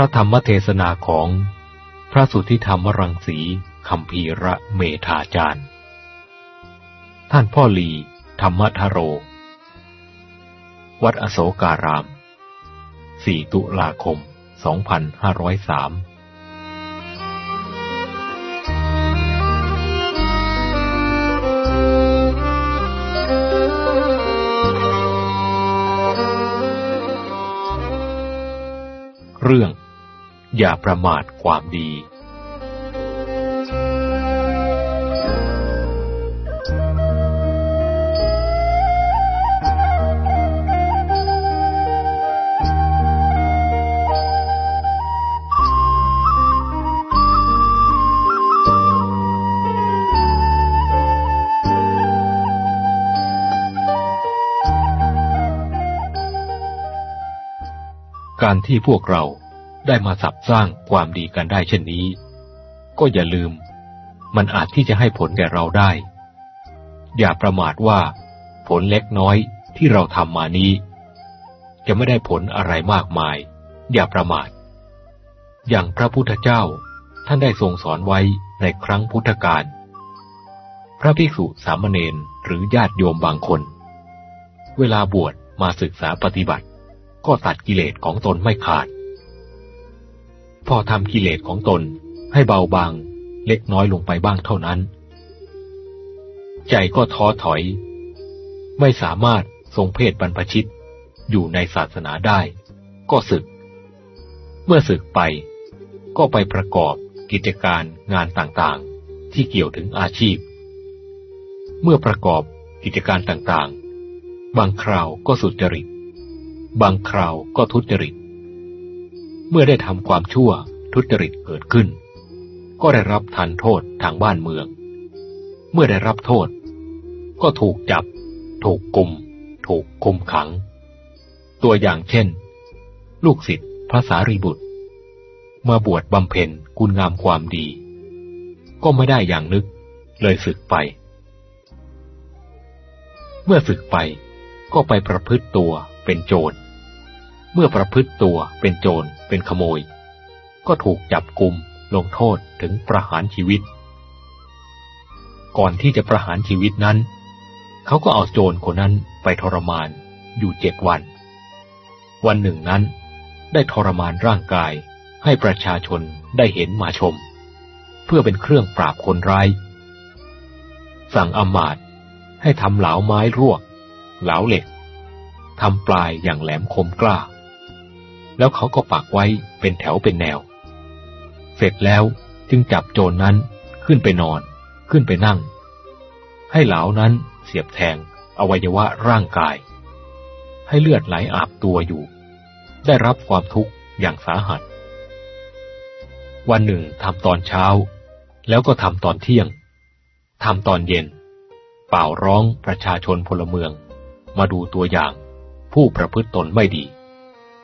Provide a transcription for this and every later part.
ระธรรมเทศนาของพระสุทธิธรรมรังสีคำพีระเมธาจารย์ ท่านพ่อลี ธรรมทโร วัดอโศการาม 4 ตุลาคม 2503เรื่อง อย่าประมาทความดี การที่พวกเรา ได้มาสับสร้างความดีกันได้เช่นนี้ ก็อย่าลืม มันอาจที่จะให้ผลแก่เราได้ อย่าประมาทว่า ผลเล็กน้อยที่เราทำมานี้ จะไม่ได้ผลอะไรมากมาย อย่าประมาท อย่างพระพุทธเจ้าท่านได้ทรงสอนไว้ในครั้งพุทธกาลพระภิกษุสามเณรหรือญาติโยมบางคน เวลาบวชมาศึกษาปฏิบัติ ก็ตัดกิเลสของตนไม่ขาด พอทำกิเลสของตนให้เบาบางเล็กน้อยลงไปบ้างเท่านั้น ใจก็ท้อถอย ไม่สามารถทรงเพศบรรพชิต อยู่ในศาสนาได้ ก็ศึก เมื่อศึกไป ก็ไปประกอบกิจการงานต่างๆ ที่เกี่ยวถึงอาชีพ เมื่อประกอบกิจการต่างๆ บางคราวก็สุจริต บางคราวก็ทุจริต เมื่อได้ทำความชั่วทุจริตเกิดขึ้น ก็ได้รับทันโทษทางบ้านเมือง เมื่อได้รับโทษ ก็ถูกจับ ถูกกลุ่ม ถูกคุมขัง ตัวอย่างเช่น ลูกศิษย์พระสารีบุตร มาบวชบำเพ็ญคุณงามความดี ก็ไม่ได้อย่างนึกเลยศึกไป เมื่อศึกไปก็ไปประพฤติตัวเป็นโจร เมื่อประพฤติตัวเป็นโจรเป็นขโมย ก็ถูกจับกลุมลงโทษถึงประหารชีวิต ก่อนที่จะประหารชีวิตนั้น เขาก็เอาโจรคนนั้นไปทรมานอยู่เจ็ดวัน วันหนึ่งนั้น ได้ทรมานร่างกายให้ประชาชนได้เห็นมาชม เพื่อเป็นเครื่องปราบคนร้าย สั่งอมาตให้ทำเหลาไม้รวก เหลาเหล็กทำปลายอย่างแหลมคมกล้า แล้วเขาก็ปักไว้เป็นแถวเป็นแนว เสร็จแล้วจึงจับโจรนนั้นขึ้นไปนอน ขึ้นไปนั่ง ให้เหลานั้นเสียบแทงอวัยวะร่างกาย ให้เลือดไหลอาบตัวอยู่ ได้รับความทุกข์อย่างสาหัส วันหนึ่งทำตอนเช้า แล้วก็ทำตอนเที่ยงทำตอนเย็น เป่าร้องประชาชนพลเมือง มาดูตัวอย่างผู้ประพฤติตนไม่ดี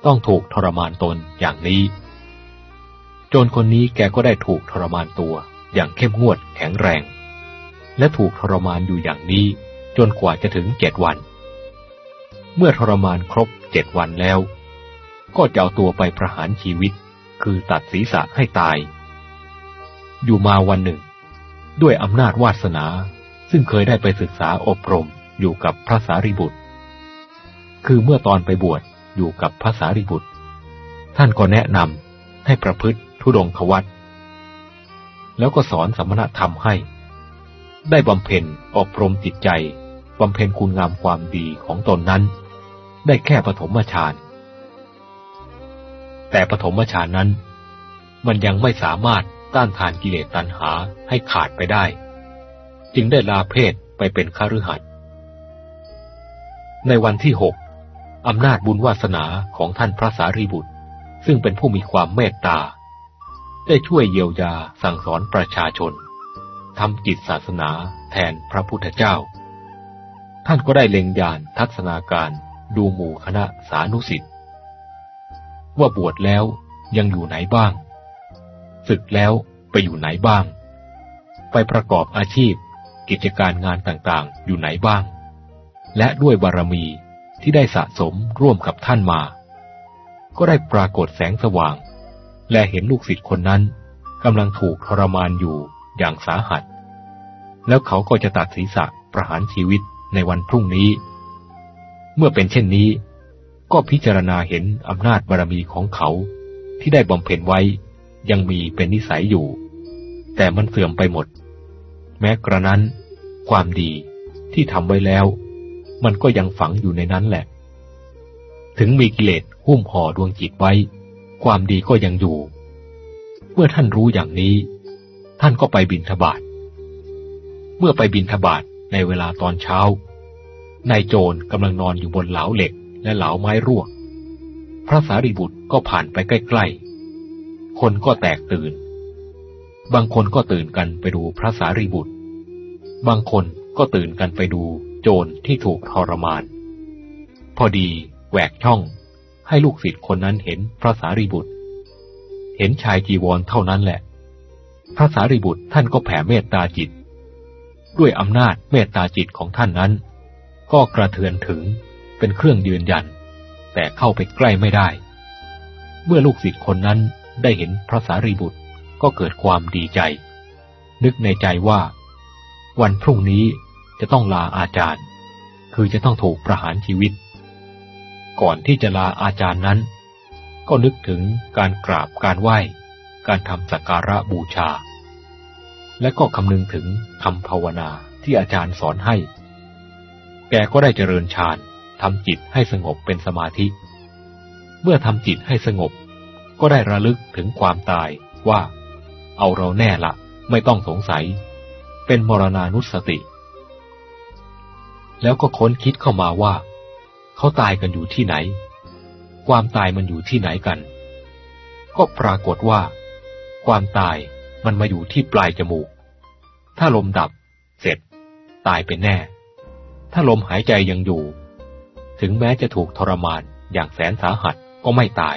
ต้องถูกทรมานตนอย่างนี้ โจรคนนี้แกก็ได้ถูกทรมานตัวอย่างเข้มงวดแข็งแรง และถูกทรมานอยู่อย่างนี้ จนกว่าจะถึงเจ็ดวัน เมื่อทรมานครบเจ็ดวันแล้ว ก็จะเอาตัวไปประหารชีวิต คือตัดศีรษะให้ตาย อยู่มาวันหนึ่ง ด้วยอำนาจวาสนาซึ่งเคยได้ไปศึกษาอบรมอยู่กับพระสารีบุตร คือเมื่อตอนไปบวช อยู่กับพระสารีบุตร ท่านก็แนะนำให้ประพฤติทุดงควัตแล้วก็สอนสมณธรรมให้ ได้บำเพ็ญอบรมจิตใจบำเพ็ญคุณงามความดีของตนนั้น ได้แค่ปฐมฌาน แต่ปฐมฌานนั้น มันยังไม่สามารถต้านทานกิเลสตัณหาให้ขาดไปได้ จึงได้ลาเพศไปเป็นคฤหัสถ์ในวันที่หก อำนาจบุญวาสนาของท่านพระสารีบุตร ซึ่งเป็นผู้มีความเมตตา ได้ช่วยเยียวยาสั่งสอนประชาชนทำจิตศาสนาแทนพระพุทธเจ้า ท่านก็ได้เล็งยานทัศนาการดูหมู่คณะสานุสิทธิ์ว่าบวชแล้วยังอยู่ไหนบ้างศึกแล้วไปอยู่ไหนบ้าง ไปประกอบอาชีพ กิจการงานต่างๆ อยู่ไหนบ้าง และด้วยบารมี ที่ได้สะสมร่วมกับท่านมา ก็ได้ปรากฏแสงสว่าง และเห็นลูกศิษย์คนนั้นกำลังถูกทรมานอยู่อย่างสาหัส แล้วเขาก็จะตัดศีรษะประหารชีวิตในวันพรุ่งนี้ เมื่อเป็นเช่นนี้ ก็พิจารณาเห็นอำนาจบารมีของเขาที่ได้บำเพ็ญไว้ยังมีเป็นนิสัยอยู่ แต่มันเสื่อมไปหมด แม้กระนั้น ความดีที่ทำไว้แล้ว มันก็ยังฝังอยู่ในนั้นแหละ ถึงมีกิเลสหุ้มห่อดวงจิตไว้ ความดีก็ยังอยู่ เมื่อท่านรู้อย่างนี้ ท่านก็ไปบินทบาทเมื่อไปบินทบาทในเวลาตอนเช้านายโจรกำลังนอนอยู่บนเหลาเหล็กและเหลาไม้รั่วพระสารีบุตรก็ผ่านไปใกล้ๆ คนก็แตกตื่น บางคนก็ตื่นกันไปดูพระสารีบุตร บางคนก็ตื่นกันไปดู โจรที่ถูกทรมาน พอดีแหวกช่อง ให้ลูกศิษย์คนนั้นเห็นพระสารีบุตร เห็นชายจีวรเท่านั้นแหละ พระสารีบุตรท่านก็แผ่เมตตาจิต ด้วยอำนาจเมตตาจิตของท่านนั้น ก็กระเทือนถึงเป็นเครื่องยืนยัน แต่เข้าไปใกล้ไม่ได้ เมื่อลูกศิษย์คนนั้นได้เห็นพระสารีบุตรก็เกิดความดีใจ นึกในใจว่า วันพรุ่งนี้ จะต้องลาอาจารย์ คือจะต้องถูกประหารชีวิต ก่อนที่จะลาอาจารย์นั้น ก็นึกถึงการกราบการไหว้ การทำสักการะบูชา และก็คำนึงถึงคำภาวนาที่อาจารย์สอนให้ แกก็ได้เจริญฌานทำจิตให้สงบเป็นสมาธิ เมื่อทำจิตให้สงบ ก็ได้ระลึกถึงความตายว่า เอาเราแน่ละ ไม่ต้องสงสัย เป็นมรณานุสติ แล้วก็ค้นคิดเข้ามาว่า เขาตายกันอยู่ที่ไหน ความตายมันอยู่ที่ไหนกัน ก็ปรากฏว่า ความตายมันมาอยู่ที่ปลายจมูก ถ้าลมดับ เสร็จ ตายเป็นแน่ ถ้าลมหายใจยังอยู่ ถึงแม้จะถูกทรมานอย่างแสนสาหัสก็ไม่ตาย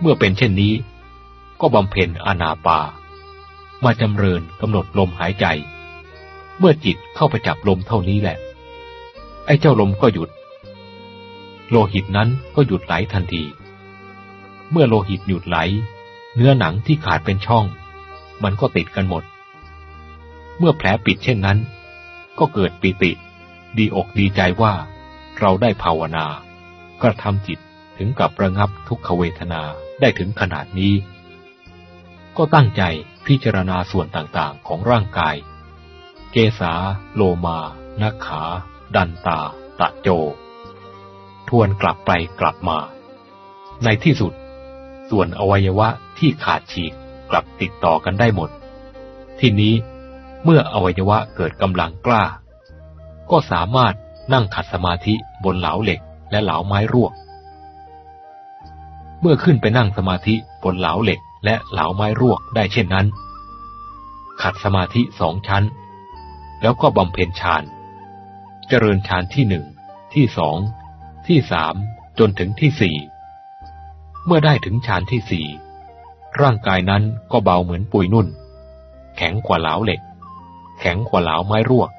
เมื่อเป็นเช่นนี้ ก็บำเพ็ญอานาปา มาจำเริญกำหนดลมหายใจ เมื่อจิตเข้าไปจับลมเท่านี้แหละ ไอ้เจ้าลมก็หยุด โลหิตนั้นก็หยุดไหลทันที เมื่อโลหิตหยุดไหล เนื้อหนังที่ขาดเป็นช่อง มันก็ติดกันหมด เมื่อแผลปิดเช่นนั้น ก็เกิดปิติ ดีอกดีใจว่าเราได้ภาวนากระทำจิตถึงกับระงับทุกขเวทนาได้ถึงขนาดนี้ ก็ตั้งใจพิจารณาส่วนต่างๆของร่างกาย เกษาโลมานักขา ดันตา ตะโจ ทวนกลับไปกลับมา ในที่สุด ส่วนอวัยวะที่ขาดฉีกกลับติดต่อกันได้หมด ทีนี้เมื่ออวัยวะเกิดกำลังกล้า ก็สามารถนั่งขัดสมาธิบนเหลาเหล็กและเหลาไม้รวก เมื่อขึ้นไปนั่งสมาธิบนเหลาเหล็กและเหลาไม้รวกได้เช่นนั้น ขัดสมาธิสองชั้น แล้วก็บำเพ็ญฌาน เจริญฌานที่หนึ่ง ที่สอง ที่สาม จนถึงที่สี่ เมื่อได้ถึงฌานที่สี่ ร่างกายนั้นก็เบาเหมือนปุยนุ่น แข็งกว่าเหลาเหล็ก แข็งกว่าเหลาไม้รวก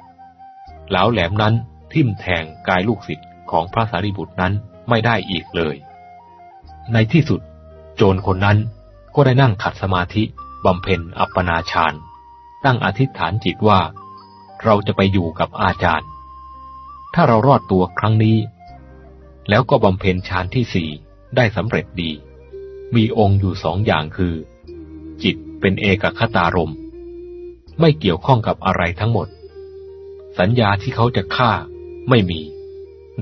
เหลาแหลมนั้นทิ่มแทงกายลูกศิษย์ของพระสารีบุตรนั้นไม่ได้อีกเลย ในที่สุด โจรคนนั้นก็ได้นั่งขัดสมาธิบำเพ็ญอัปปนาฌาน ตั้งอธิษฐานจิตว่า เราจะไปอยู่กับอาจารย์ ถ้าเรารอดตัวครั้งนี้ แล้วก็บำเพ็ญฌานที่สี่ได้สำเร็จดี มีองค์อยู่สองอย่างคือ จิตเป็นเอกคตารม ไม่เกี่ยวข้องกับอะไรทั้งหมด สัญญาที่เขาจะฆ่าไม่มี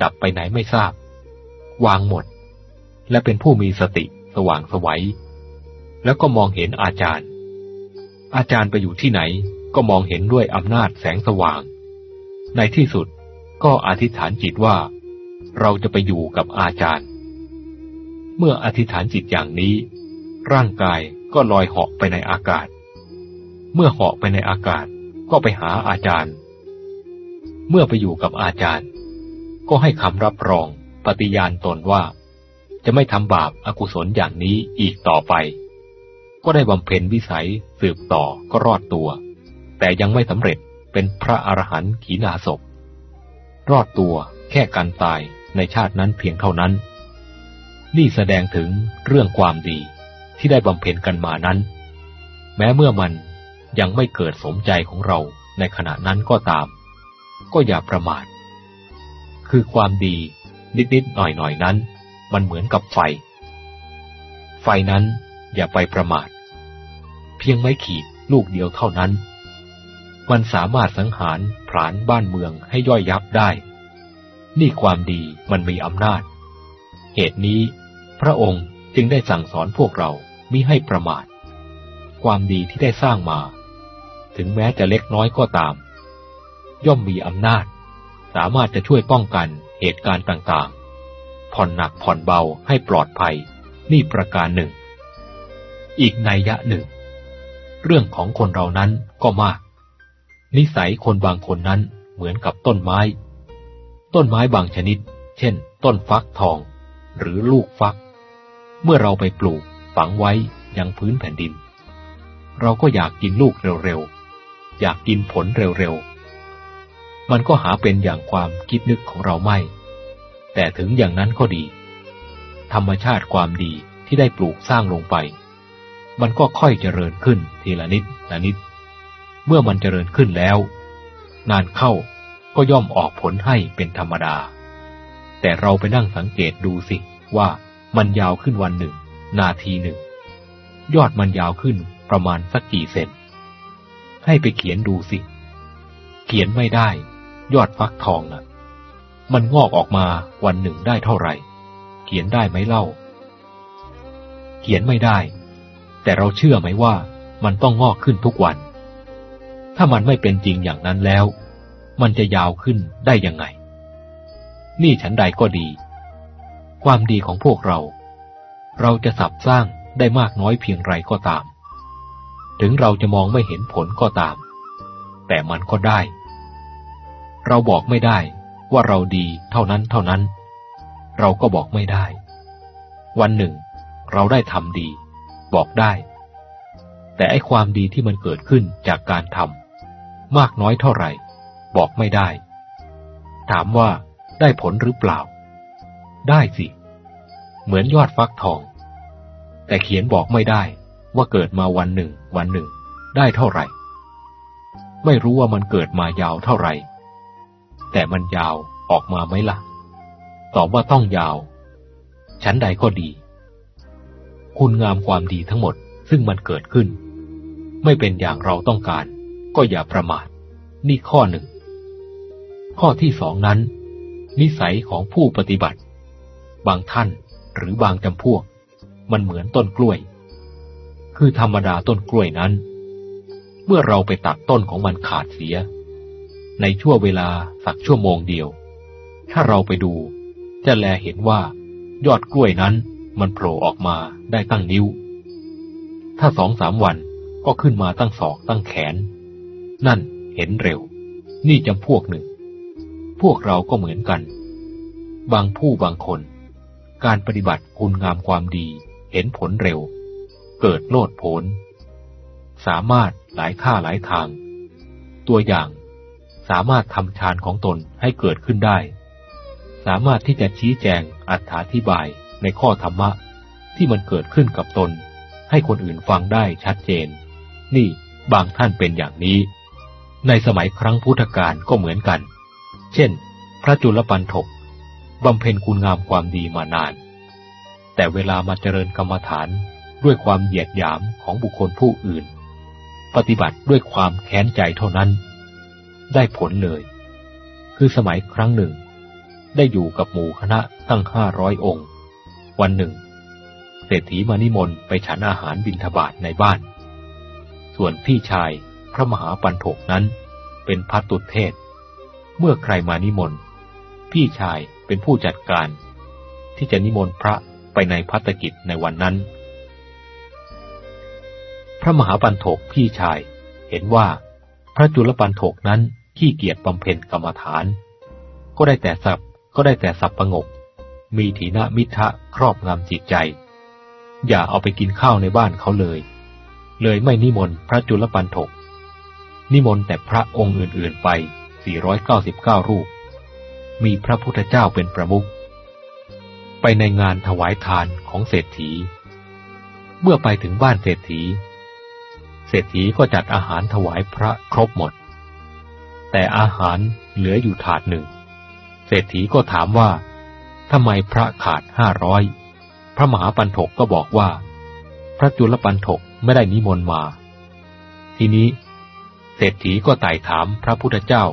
ดับไปไหนไม่ทราบ วางหมด และเป็นผู้มีสติสว่างสวัยแล้วก็มองเห็นอาจารย์ อาจารย์ไปอยู่ที่ไหน ก็มองเห็นด้วยอำนาจแสงสว่าง ในที่สุดก็อธิษฐานจิตว่า เราจะไปอยู่กับอาจารย์ เมื่ออธิษฐานจิตอย่างนี้ ร่างกายก็ลอยเหาะไปในอากาศ เมื่อเหาะไปในอากาศก็ไปหาอาจารย์ เมื่อไปอยู่กับอาจารย์ ก็ให้คำรับรองปฏิญาณตนว่า จะไม่ทำบาปอากุศลอย่างนี้อีกต่อไป ก็ได้บำเพ็ญวิสัยสืบต่อก็รอดตัว แต่ยังไม่สำเร็จเป็นพระอรหันต์ขีณาศพ รอดตัวแค่การตายในชาตินั้นเพียงเท่านั้น นี่แสดงถึงเรื่องความดีที่ได้บำเพ็ญกันมานั้น แม้เมื่อมันยังไม่เกิดสมใจของเราในขณะนั้นก็ตาม ก็อย่าประมาท คือความดีนิดๆหน่อยๆนั้น มันเหมือนกับไฟ ไฟนั้นอย่าไปประมาท เพียงไม้ขีดลูกเดียวเท่านั้น มันสามารถสังหารผลาญบ้านเมืองให้ย่อยยับได้ นี่ความดีมันมีอำนาจ เหตุนี้ พระองค์จึงได้สั่งสอนพวกเรามิให้ประมาท ความดีที่ได้สร้างมา ถึงแม้จะเล็กน้อยก็ตาม ย่อมมีอำนาจ สามารถจะช่วยป้องกันเหตุการณ์ต่างๆ ผ่อนหนักผ่อนเบาให้ปลอดภัย นี่ประการหนึ่ง อีกนัยยะหนึ่ง เรื่องของคนเรานั้นก็มาก นิสัยคนบางคนนั้นเหมือนกับต้นไม้ ต้นไม้บางชนิด เช่น ต้นฟักทอง หรือลูกฟัก เมื่อเราไปปลูกฝังไว้ยังพื้นแผ่นดิน เราก็อยากกินลูกเร็วๆ อยากกินผลเร็วๆ มันก็หาเป็นอย่างความคิดนึกของเราไม่ แต่ถึงอย่างนั้นก็ดี ธรรมชาติความดีที่ได้ปลูกสร้างลงไป มันก็ค่อยเจริญขึ้นทีละนิดละนิด เมื่อมันเจริญขึ้นแล้ว นานเข้าก็ย่อมออกผลให้เป็นธรรมดา แต่เราไปนั่งสังเกตดูสิว่ามันยาวขึ้นวันหนึ่ง นาทีหนึ่ง ยอดมันยาวขึ้นประมาณสักกี่เซนให้ไปเขียนดูสิ เขียนไม่ได้ ยอดฟักทองนะ่ะ มันงอกออกมาวันหนึ่งได้เท่าไหร่ เขียนได้ไหมเล่า เขียนไม่ได้ แต่เราเชื่อไหมว่ามันต้องงอกขึ้นทุกวัน ถ้ามันไม่เป็นจริงอย่างนั้นแล้ว มันจะยาวขึ้นได้ยังไง นี่ฉันใดก็ดี ความดีของพวกเรา เราจะสับสร้างได้มากน้อยเพียงไรก็ตาม ถึงเราจะมองไม่เห็นผลก็ตาม แต่มันก็ได้ เราบอกไม่ได้ว่าเราดีเท่านั้นเท่านั้น เราก็บอกไม่ได้ วันหนึ่ง เราได้ทำดี บอกได้ แต่ไอความดีที่มันเกิดขึ้นจากการทำ มากน้อยเท่าไหร่ บอกไม่ได้ ถามว่าได้ผลหรือเปล่า ได้สิ เหมือนยอดฟักทอง แต่เขียนบอกไม่ได้ว่าเกิดมาวันหนึ่ง วันหนึ่ง ได้เท่าไหร่ ไม่รู้ว่ามันเกิดมายาวเท่าไหร่ แต่มันยาวออกมาไหมละ่ะ ตอบว่าต้องยาว ชั้นใดก็ดี คุณงามความดีทั้งหมดซึ่งมันเกิดขึ้น ไม่เป็นอย่างเราต้องการ ก็อย่าประมาท นี่ข้อหนึ่ง ข้อที่สองนั้น นิสัยของผู้ปฏิบัติ บางท่านหรือบางจำพวก มันเหมือนต้นกล้วย คือธรรมดาต้นกล้วยนั้น เมื่อเราไปตัดต้นของมันขาดเสีย ในช่วงเวลาสักชั่วโมงเดียว ถ้าเราไปดู จะแลเห็นว่ายอดกล้วยนั้นมันโผล่ออกมาได้ตั้งนิ้ว ถ้าสองสามวันก็ขึ้นมาตั้งศอกตั้งแขน นั่นเห็นเร็ว นี่จำพวกหนึ่ง พวกเราก็เหมือนกัน บางผู้บางคน การปฏิบัติคุณงามความดี เห็นผลเร็ว เกิดโลดผล สามารถหลายท่าหลายทาง ตัวอย่างสามารถทำฌานของตนให้เกิดขึ้นได้ สามารถที่จะชี้แจงอธิบายในข้อธรรมะ ที่มันเกิดขึ้นกับตน ให้คนอื่นฟังได้ชัดเจน นี่บางท่านเป็นอย่างนี้ ในสมัยครั้งพุทธกาลก็เหมือนกัน เช่น พระจุลปันถกบำเพ็ญคุณงามความดีมานาน แต่เวลามาเจริญกรรมฐานด้วยความเหยียดหยามของบุคคลผู้อื่น ปฏิบัติด้วยความแค้นใจเท่านั้น ได้ผลเลย คือสมัยครั้งหนึ่ง ได้อยู่กับหมู่คณะตั้งห้าร้อยองค์ วันหนึ่ง เศรษฐีมานิมนต์ไปฉันอาหารบิณฑบาตในบ้าน ส่วนพี่ชาย พระมหาปันโถกนั้นเป็นพัตุเทศ เมื่อใครมานิมนต์ พี่ชายเป็นผู้จัดการ ที่จะนิมนต์พระไปในพัฒกิจในวันนั้น พระมหาปันโถกพี่ชายเห็นว่าพระจุลปันโถกนั้นขี้เกียจบำเพ็ญกรรมฐาน ก็ได้แต่สับก็ได้แต่สับประงก มีถีนมิทะครอบงำจิตใจ อย่าเอาไปกินข้าวในบ้านเขาเลย เลยไม่นิมนต์พระจุลปันโถก นิมนต์แต่พระองค์อื่น ๆ ไป 499 รูป มีพระพุทธเจ้าเป็นประมุข ไปในงานถวายทานของเศรษฐี เมื่อไปถึงบ้านเศรษฐี เศรษฐีก็จัดอาหารถวายพระครบหมด แต่อาหารเหลืออยู่ถาดหนึ่ง เศรษฐีก็ถามว่าทำไมพระขาดห้าร้อยพระมหาปันถกก็บอกว่า พระจุลปันถกไม่ได้นิมนต์มา ทีนี้ รษฐีก็ไต่ถามพระพุทธเจ้า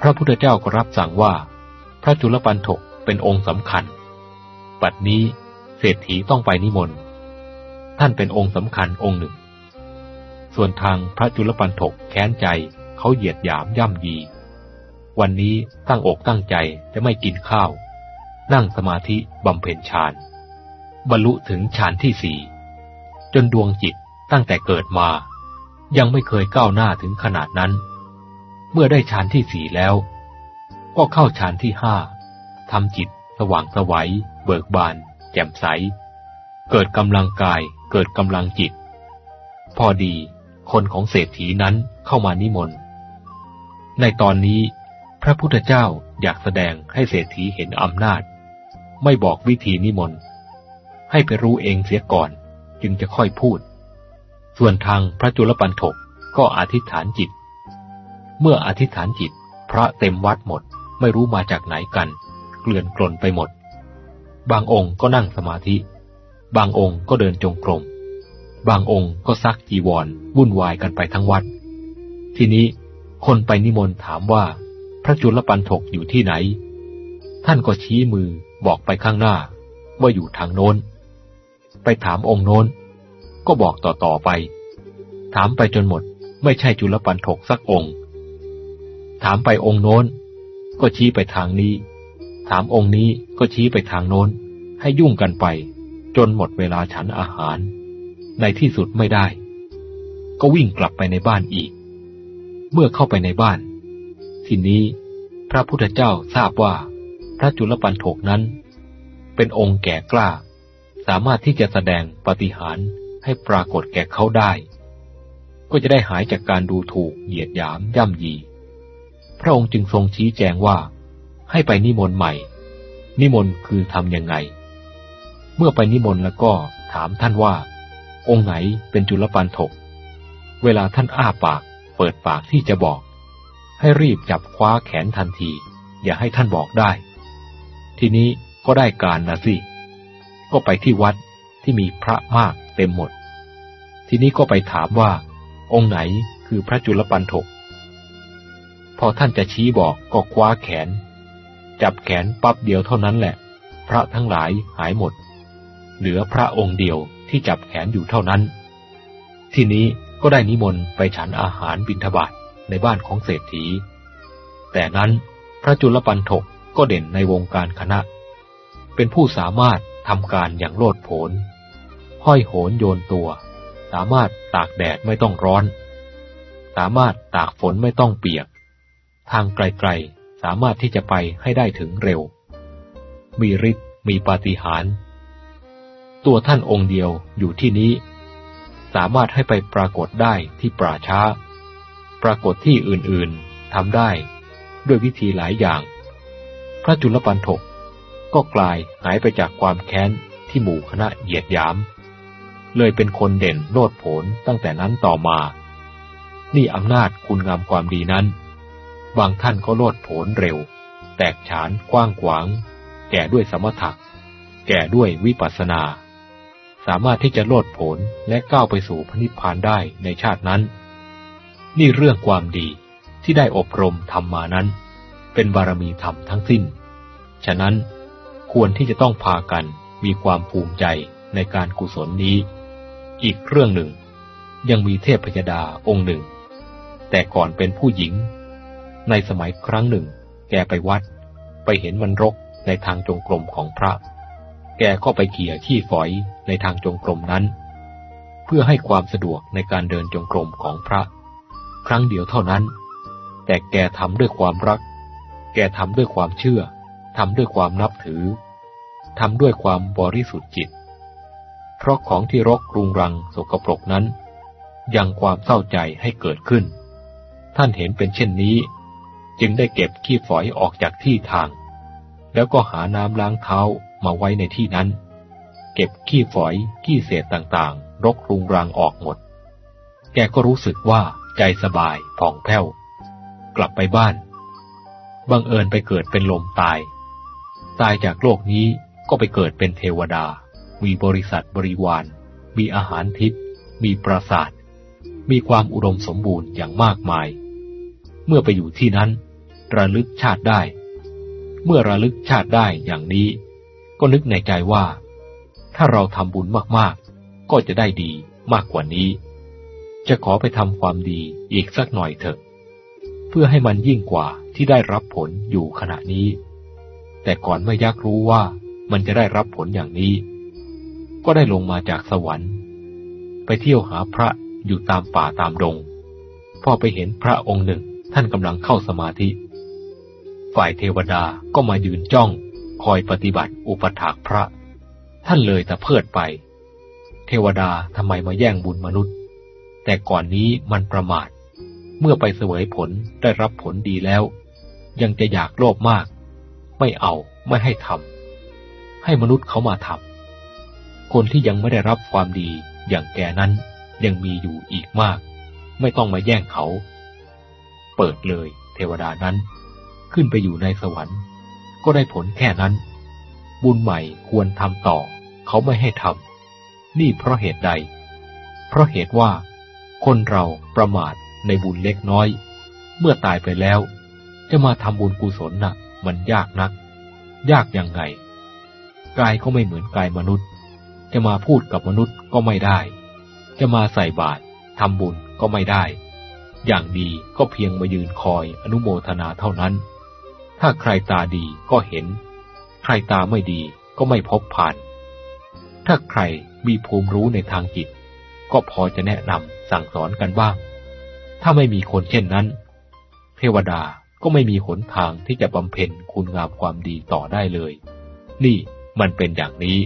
พระพุทธเจ้าก็รับสั่งว่า พระจุลปันถกเป็นองค์สำคัญ ปัดนี้เศรษฐีต้องไปนิมนต์ ท่านเป็นองค์สำคัญองค์หนึ่ง ส่วนทางพระจุลปันถกแค้นใจเขาเหยียดหยามย่ำยี วันนี้ตั้งอกตั้งใจจะไม่กินข้าว นั่งสมาธิบำเพ็ญฌาน บรรลุถึงฌานที่สี่จนดวงจิตตั้งแต่เกิดมา ยังไม่เคยก้าวหน้าถึงขนาดนั้น เมื่อได้ฌานที่สี่แล้ว ก็เข้าฌานที่ห้าทำจิตสว่างสวัย เบิกบาน แจ่มใส เกิดกำลังกาย เกิดกำลังจิต พอดี คนของเศรษฐีนั้นเข้ามานิมนต์ ในตอนนี้ พระพุทธเจ้าอยากแสดงให้เศรษฐีเห็นอำนาจ ไม่บอกวิธีนิมนต์ ให้ไปรู้เองเสียก่อน จึงจะค่อยพูด ส่วนทางพระจุลปันถกก็อธิษฐานจิต เมื่ออธิษฐานจิต พระเต็มวัดหมดไม่รู้มาจากไหนกัน เกลื่อนกลนไปหมด บางองค์ก็นั่งสมาธิ บางองค์ก็เดินจงกรม บางองค์ก็ซักจีวรวุ่นวายกันไปทั้งวัด ทีนี้คนไปนิมนต์ถามว่าพระจุลปันถกอยู่ที่ไหน ท่านก็ชี้มือบอกไปข้างหน้า ว่าอยู่ทางโน้น ไปถามองค์โน้น ก็บอกต่อๆไป ถามไปจนหมด ไม่ใช่จุลปันถกสักองค์ ถามไปองค์โน้น ก็ชี้ไปทางนี้ ถามองค์นี้ก็ชี้ไปทางโน้น ให้ยุ่งกันไป จนหมดเวลาฉันอาหาร ในที่สุดไม่ได้ ก็วิ่งกลับไปในบ้านอีก เมื่อเข้าไปในบ้าน ทีนี้พระพุทธเจ้าทราบว่า พระจุลปันโถกนั้น เป็นองค์แก่กล้า สามารถที่จะแสดงปฏิหาร ให้ปรากฏแก่เขาได้ ก็จะได้หายจากการดูถูกเหยียดหยามย่ำยี พระองค์จึงทรงชี้แจงว่า ให้ไปนิมนต์ใหม่ นิมนต์คือทำยังไง เมื่อไปนิมนต์แล้วก็ถามท่านว่า องค์ไหนเป็นจุลปันถก เวลาท่านอ้าปาก เปิดปากที่จะบอก ให้รีบจับคว้าแขนทันที อย่าให้ท่านบอกได้ ทีนี้ก็ได้การนะสิ ก็ไปที่วัดที่มีพระมาก เต็มหมด ทีนี้ก็ไปถามว่า องค์ไหนคือพระจุลปันถก พอท่านจะชี้บอกก็คว้าแขน จับแขนปั๊บเดียวเท่านั้นแหละ พระทั้งหลายหายหมด เหลือพระองค์เดียวที่จับแขนอยู่เท่านั้น ทีนี้ก็ได้นิมนต์ไปฉันอาหารบิณฑบาตในบ้านของเศรษฐี แต่นั้นพระจุลปันถกก็เด่นในวงการคณะ เป็นผู้สามารถทำการอย่างโลดโผน ห้อยโหนโยนตัว สามารถตากแดดไม่ต้องร้อน สามารถตากฝนไม่ต้องเปียก ทางไกลๆ สามารถที่จะไปให้ได้ถึงเร็ว มีฤทธิ์มีปาฏิหาริย์ตัวท่านองค์เดียวอยู่ที่นี้ สามารถให้ไปปรากฏได้ที่ป่าช้า ปรากฏที่อื่นๆทำได้ ด้วยวิธีหลายอย่าง พระจุลปันถกก็กลายหายไปจากความแค้นที่หมู่คณะเหยียดหยาม เลยเป็นคนเด่นโลดโผนตั้งแต่นั้นต่อมา นี่อำนาจคุณงามความดีนั้น บางท่านก็โลดโผนเร็ว แตกฉานกว้างขวาง แก่ด้วยสมถะแก่ด้วยวิปัสสนา สามารถที่จะโลดโผนและก้าวไปสู่พระนิพพานได้ในชาตินั้น นี่เรื่องความดีที่ได้อบรมทำมานั้น เป็นบารมีธรรมทั้งสิ้น ฉะนั้นควรที่จะต้องพากันมีความภูมิใจในการกุศลนี้ อีกเรื่องหนึ่ง ยังมีเทพพยดาองค์หนึ่ง แต่ก่อนเป็นผู้หญิง ในสมัยครั้งหนึ่ง แกไปวัด ไปเห็นมันรกในทางจงกรมของพระ แกก็ไปเขี่ยขี้ฝอยในทางจงกรมนั้น เพื่อให้ความสะดวกในการเดินจงกรมของพระ ครั้งเดียวเท่านั้น แต่แกทำด้วยความรัก แกทำด้วยความเชื่อทำด้วยความนับถือทำด้วยความบริสุทธิ์จิต เพราะของที่รกรุงรังสกปรกนั้น ยังความเศร้าใจให้เกิดขึ้น ท่านเห็นเป็นเช่นนี้ จึงได้เก็บขี้ฝอยออกจากที่ทาง แล้วก็หาน้ำล้างเท้ามาไว้ในที่นั้น เก็บขี้ฝอยขี้เศษต่างๆ รกรุงรังออกหมด แกก็รู้สึกว่าใจสบายผ่องแผ้ว กลับไปบ้านบังเอิญไปเกิดเป็นลมตาย ตายจากโลกนี้ก็ไปเกิดเป็นเทวดา มีบริษัทบริวาร มีอาหารทิพย์มีปราสาท มีความอุดมสมบูรณ์อย่างมากมาย เมื่อไปอยู่ที่นั้น ระลึกชาติได้ เมื่อระลึกชาติได้อย่างนี้ ก็นึกในใจว่า ถ้าเราทำบุญมากๆ ก็จะได้ดีมากกว่านี้ จะขอไปทำความดีอีกสักหน่อยเถอะ เพื่อให้มันยิ่งกว่าที่ได้รับผลอยู่ขณะนี้ แต่ก่อนไม่ยักรู้ว่ามันจะได้รับผลอย่างนี้ ก็ได้ลงมาจากสวรรค์ ไปเที่ยวหาพระอยู่ตามป่าตามดง พอไปเห็นพระองค์หนึ่งท่านกำลังเข้าสมาธิ ฝ่ายเทวดาก็มายืนจ้อง คอยปฏิบัติอุปถากพระ ท่านเลยต่เพิดไป เทวดาทำไมมาแย่งบุญมนุษย์ แต่ก่อนนี้มันประมาท เมื่อไปเสวยผลได้รับผลดีแล้ว ยังจะอยากโลภมาก ไม่เอาไม่ให้ทำให้มนุษย์เขามาทำ คนที่ยังไม่ได้รับความดีอย่างแกนั้นยังมีอยู่อีกมาก ไม่ต้องมาแย่งเขา เปิดเลยเทวดานั้น ขึ้นไปอยู่ในสวรรค์ ก็ได้ผลแค่นั้น บุญใหม่ควรทำต่อ เขาไม่ให้ทำนี่เพราะเหตุใด เพราะเหตุว่า คนเราประมาทในบุญเล็กน้อย เมื่อตายไปแล้ว จะมาทำบุญกุศลนะ่ะ มันยากนัก ยากยังไงกายก็ไม่เหมือนกายมนุษย์ จะมาพูดกับมนุษย์ก็ไม่ได้ จะมาใส่บาตรทำบุญก็ไม่ได้ อย่างดีก็เพียงมายืนคอยอนุโมทนาเท่านั้น ถ้าใครตาดีก็เห็น ใครตาไม่ดีก็ไม่พบผ่าน ถ้าใครมีภูมิรู้ในทางจิต ก็พอจะแนะนำสั่งสอนกันบ้าง ถ้าไม่มีคนเช่นนั้น เทวดาก็ไม่มีหนทางที่จะบำเพ็ญคุณงามความดีต่อได้เลย นี่มันเป็นอย่างนี้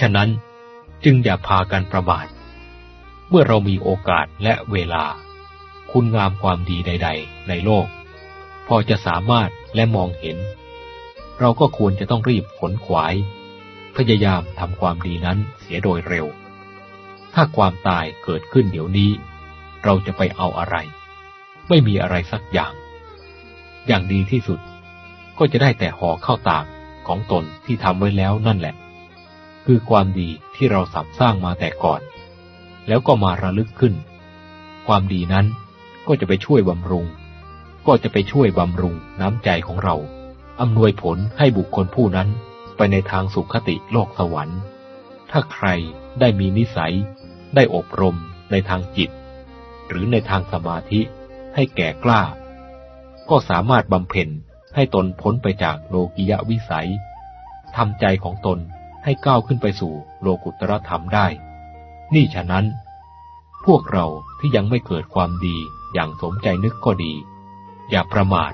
ฉะนั้นจึงอย่าพากันประมาท เมื่อเรามีโอกาสและเวลา คุณงามความดีใด ๆ ในโลก พอจะสามารถและมองเห็น เราก็ควรจะต้องรีบขนขวาย พยายามทำความดีนั้นเสียโดยเร็ว ถ้าความตายเกิดขึ้นเดี๋ยวนี้ เราจะไปเอาอะไร ไม่มีอะไรสักอย่าง อย่างดีที่สุด ก็จะได้แต่ห่อข้าวตากของตนที่ทำไว้แล้วนั่นแหละ คือความดีที่เราสับสร้างมาแต่ก่อน แล้วก็มาระลึกขึ้น ความดีนั้นก็จะไปช่วยบำรุง ก็จะไปช่วยบำรุงน้ำใจของเรา อำนวยผลให้บุคคลผู้นั้นไปในทางสุขติโลกสวรรค์ ถ้าใครได้มีนิสัย ได้อบรมในทางจิต หรือในทางสมาธิให้แก่กล้า ก็สามารถบำเพ็ญให้ตนพ้นไปจากโลกิยะวิสัยทำใจของตน ให้ก้าวขึ้นไปสู่โลกุตรธรรมได้ นี่ฉะนั้น พวกเราที่ยังไม่เกิดความดีอย่างสมใจนึกก็ดี อย่าประมาท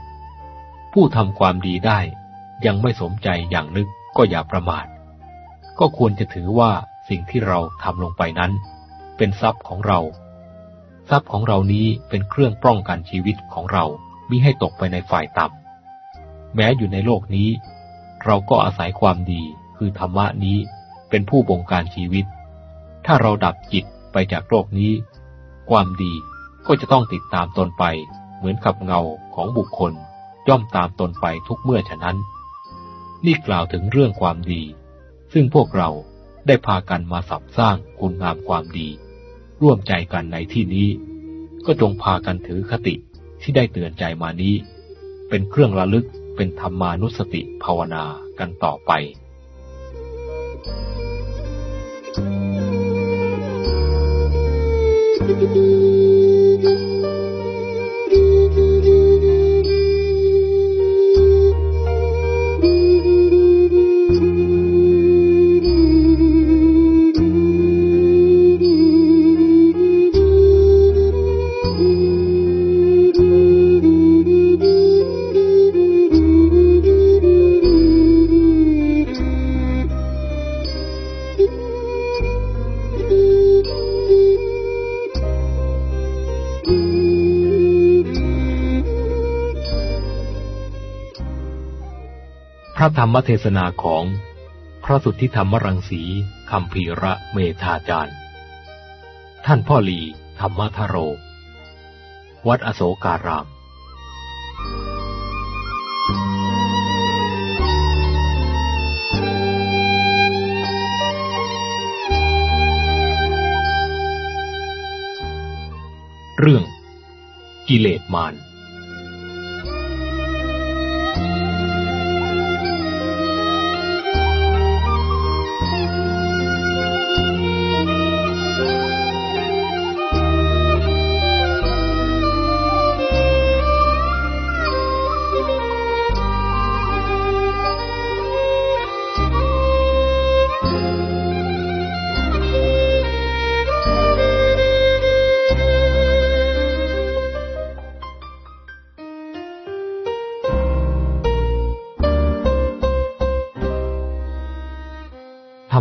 ผู้ทำความดีได้ ยังไม่สมใจอย่างนึกก็อย่าประมาท ก็ควรจะถือว่าสิ่งที่เราทำลงไปนั้น เป็นทรัพย์ของเรา ทรัพย์ของเรานี้เป็นเครื่องป้องกันชีวิตของเรามิให้ตกไปในฝ่ายต่ำแม้อยู่ในโลกนี้ เราก็อาศัยความดี คือธรรมะนี้เป็นผู้บงการชีวิต ถ้าเราดับจิตไปจากโลกนี้ ความดีก็จะต้องติดตามตนไป เหมือนขับเงาของบุคคล ย่อมตามตนไปทุกเมื่อฉะนั้น นี่กล่าวถึงเรื่องความดี ซึ่งพวกเราได้พากันมาสับสร้างคุณงามความดี ร่วมใจกันในที่นี้ ก็จงพากันถือคติที่ได้เตือนใจมานี้ เป็นเครื่องระลึกเป็นธรรมานุสติภาวนากันต่อไป รมเทศนาของพระสุทธิธรรมรังสีคำพีระเมธาจารย์ ท่านพ่อหลีธรรมทโร วัดอโศการามเรื่อง กิเลสมาร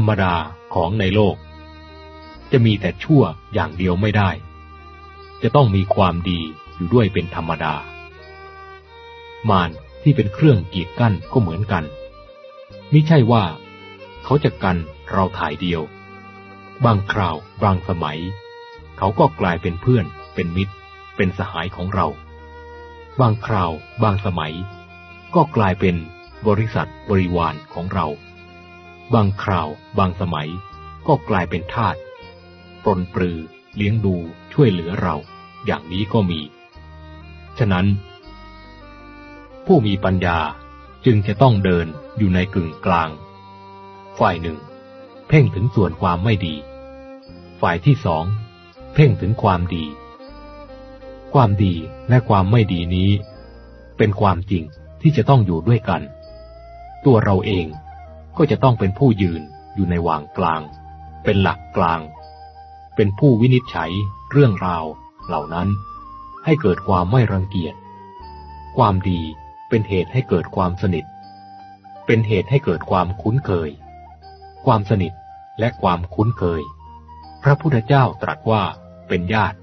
รรมดาของในโลก จะมีแต่ชั่วอย่างเดียวไม่ได้ จะต้องมีความดีอยู่ด้วยเป็นธรรมดา มารที่เป็นเครื่องกีดกั้นก็เหมือนกัน ไมิใช่ว่า เขาจะกันเราถ่ายเดียว บางคราวบางสมัย เขาก็กลายเป็นเพื่อน เป็นมิตร เป็นสหายของเรา บางคราว บางสมัย ก็กลายเป็นบริษัทบริวารของเรา บางคราว บางสมัย ก็กลายเป็นทาสปรนปรือ เลี้ยงดูช่วยเหลือเรา อย่างนี้ก็มี ฉะนั้น ผู้มีปัญญาจึงจะต้องเดินอยู่ในกึ่งกลาง ฝ่ายหนึ่ง เพ่งถึงส่วนความไม่ดี ฝ่ายที่สอง เพ่งถึงความดี ความดีและความไม่ดีนี้ เป็นความจริงที่จะต้องอยู่ด้วยกัน ตัวเราเอง ก็จะต้องเป็นผู้ยืนอยู่ในวางกลาง เป็นหลักกลาง เป็นผู้วินิจฉัยเรื่องราวเหล่านั้น ให้เกิดความไม่รังเกียจ ความดีเป็นเหตุให้เกิดความสนิท เป็นเหตุให้เกิดความคุ้นเคย ความสนิทและความคุ้นเคย พระพุทธเจ้าตรัสว่าเป็นญาติ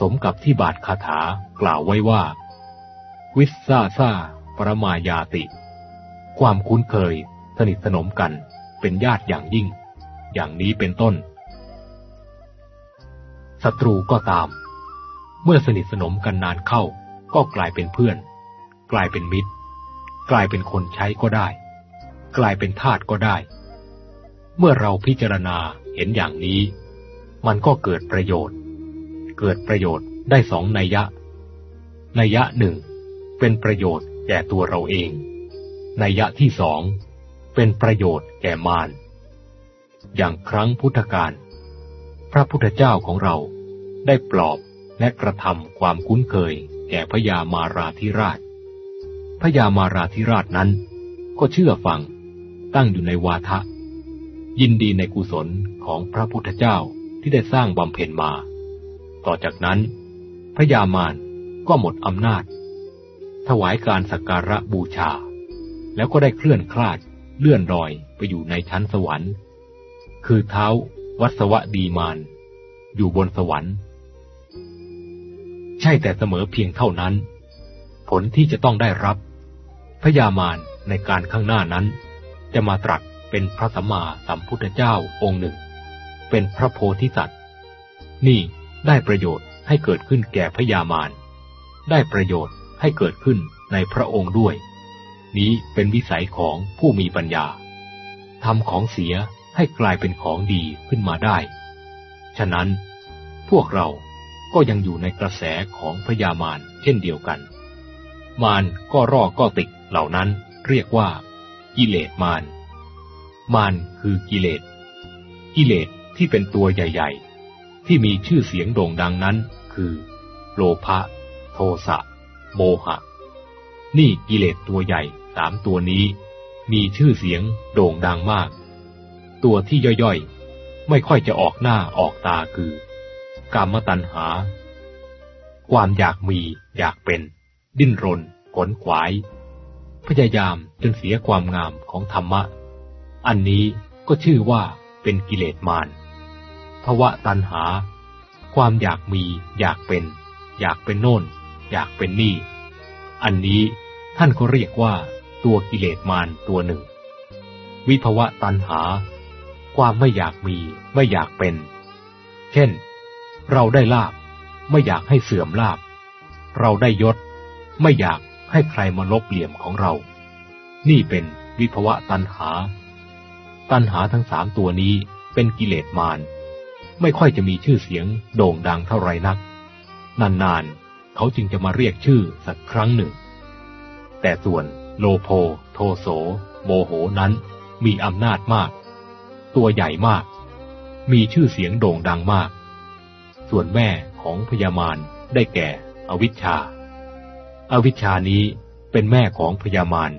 สมกับที่บาทคาถากล่าวไว้ว่า วิสซาซาปรมายาติ ความคุ้นเคย สนิทสนมกันเป็นญาติอย่างยิ่ง อย่างนี้เป็นต้นศัตรูก็ตาม เมื่อสนิทสนมกันนานเข้า ก็กลายเป็นเพื่อน กลายเป็นมิตร กลายเป็นคนใช้ก็ได้ กลายเป็นทาสก็ได้ เมื่อเราพิจารณาเห็นอย่างนี้ มันก็เกิดประโยชน์ เกิดประโยชน์ได้สองนัยยะ นัยยะหนึ่งเป็นประโยชน์แก่ตัวเราเอง นัยยะที่สอง เป็นประโยชน์แก่มาร อย่างครั้งพุทธกาลพระพุทธเจ้าของเราได้ปลอบและกระทำความคุ้นเคยแก่พญามาราธิราชพญามาราธิราชนั้น ก็เชื่อฟังตั้งอยู่ในวาทะ ยินดีในกุศลของพระพุทธเจ้าที่ได้สร้างบำเพ็ญมา ต่อจากนั้นพญามารก็หมดอำนาจ ถวายการสักการะบูชา แล้วก็ได้เคลื่อนคลาด เลื่อนลอยไปอยู่ในชั้นสวรรค์ คือเท้าวัสวะดีมาน อยู่บนสวรรค์ ใช่แต่เสมอเพียงเท่านั้น ผลที่จะต้องได้รับพญามารในการข้างหน้านั้น จะมาตรัสเป็นพระสัมมาสัมพุทธเจ้าองค์หนึ่ง เป็นพระโพธิสัตว์ นี่ได้ประโยชน์ให้เกิดขึ้นแก่พญามารได้ประโยชน์ให้เกิดขึ้นในพระองค์ด้วย นี้เป็นวิสัยของผู้มีปัญญาทำของเสียให้กลายเป็นของดีขึ้นมาได้ ฉะนั้น พวกเราก็ยังอยู่ในกระแสของพญามารเช่นเดียวกัน มารก็รอก็ติดเหล่านั้นเรียกว่า กิเลสมาร มารคือกิเลส กิเลสที่เป็นตัวใหญ่ ๆ ที่มีชื่อเสียงโด่งดังนั้นคือ โลภะ โทสะ โมหะ นี่กิเลสตัวใหญ่ สามตัวนี้ มีชื่อเสียงโด่งดังมาก ตัวที่ย่อยๆ ไม่ค่อยจะออกหน้าออกตาคือกามตัณหา ความอยากมีอยากเป็น ดิ้นรนขนขวาย พยายามจนเสียความงามของธรรมะ อันนี้ก็ชื่อว่าเป็นกิเลสมารภวะตัณหา ความอยากมีอยากเป็น อยากเป็นโน่น อยากเป็นนี่ อันนี้ท่านก็เรียกว่า ตัวกิเลสมารตัวหนึ่ง วิภวะตัณหา ความไม่อยากมี ไม่อยากเป็น เช่น เราได้ลาบ ไม่อยากให้เสื่อมลาบ เราได้ยศ ไม่อยากให้ใครมาลบเหลี่ยมของเรา นี่เป็นวิภวะตัณหา ตัณหาทั้งสามตัวนี้เป็นกิเลสมารไม่ค่อยจะมีชื่อเสียงโด่งดังเท่าไรนัก นานๆ เขาจึงจะมาเรียกชื่อสักครั้งหนึ่ง แต่ส่วน โลโพโทโส โมโหนั้น มีอำนาจมาก ตัวใหญ่มาก มีชื่อเสียงโด่งดังมาก ส่วนแม่ของพญามารได้แก่ อวิชชา อวิชชานี้เป็นแม่ของพญามาร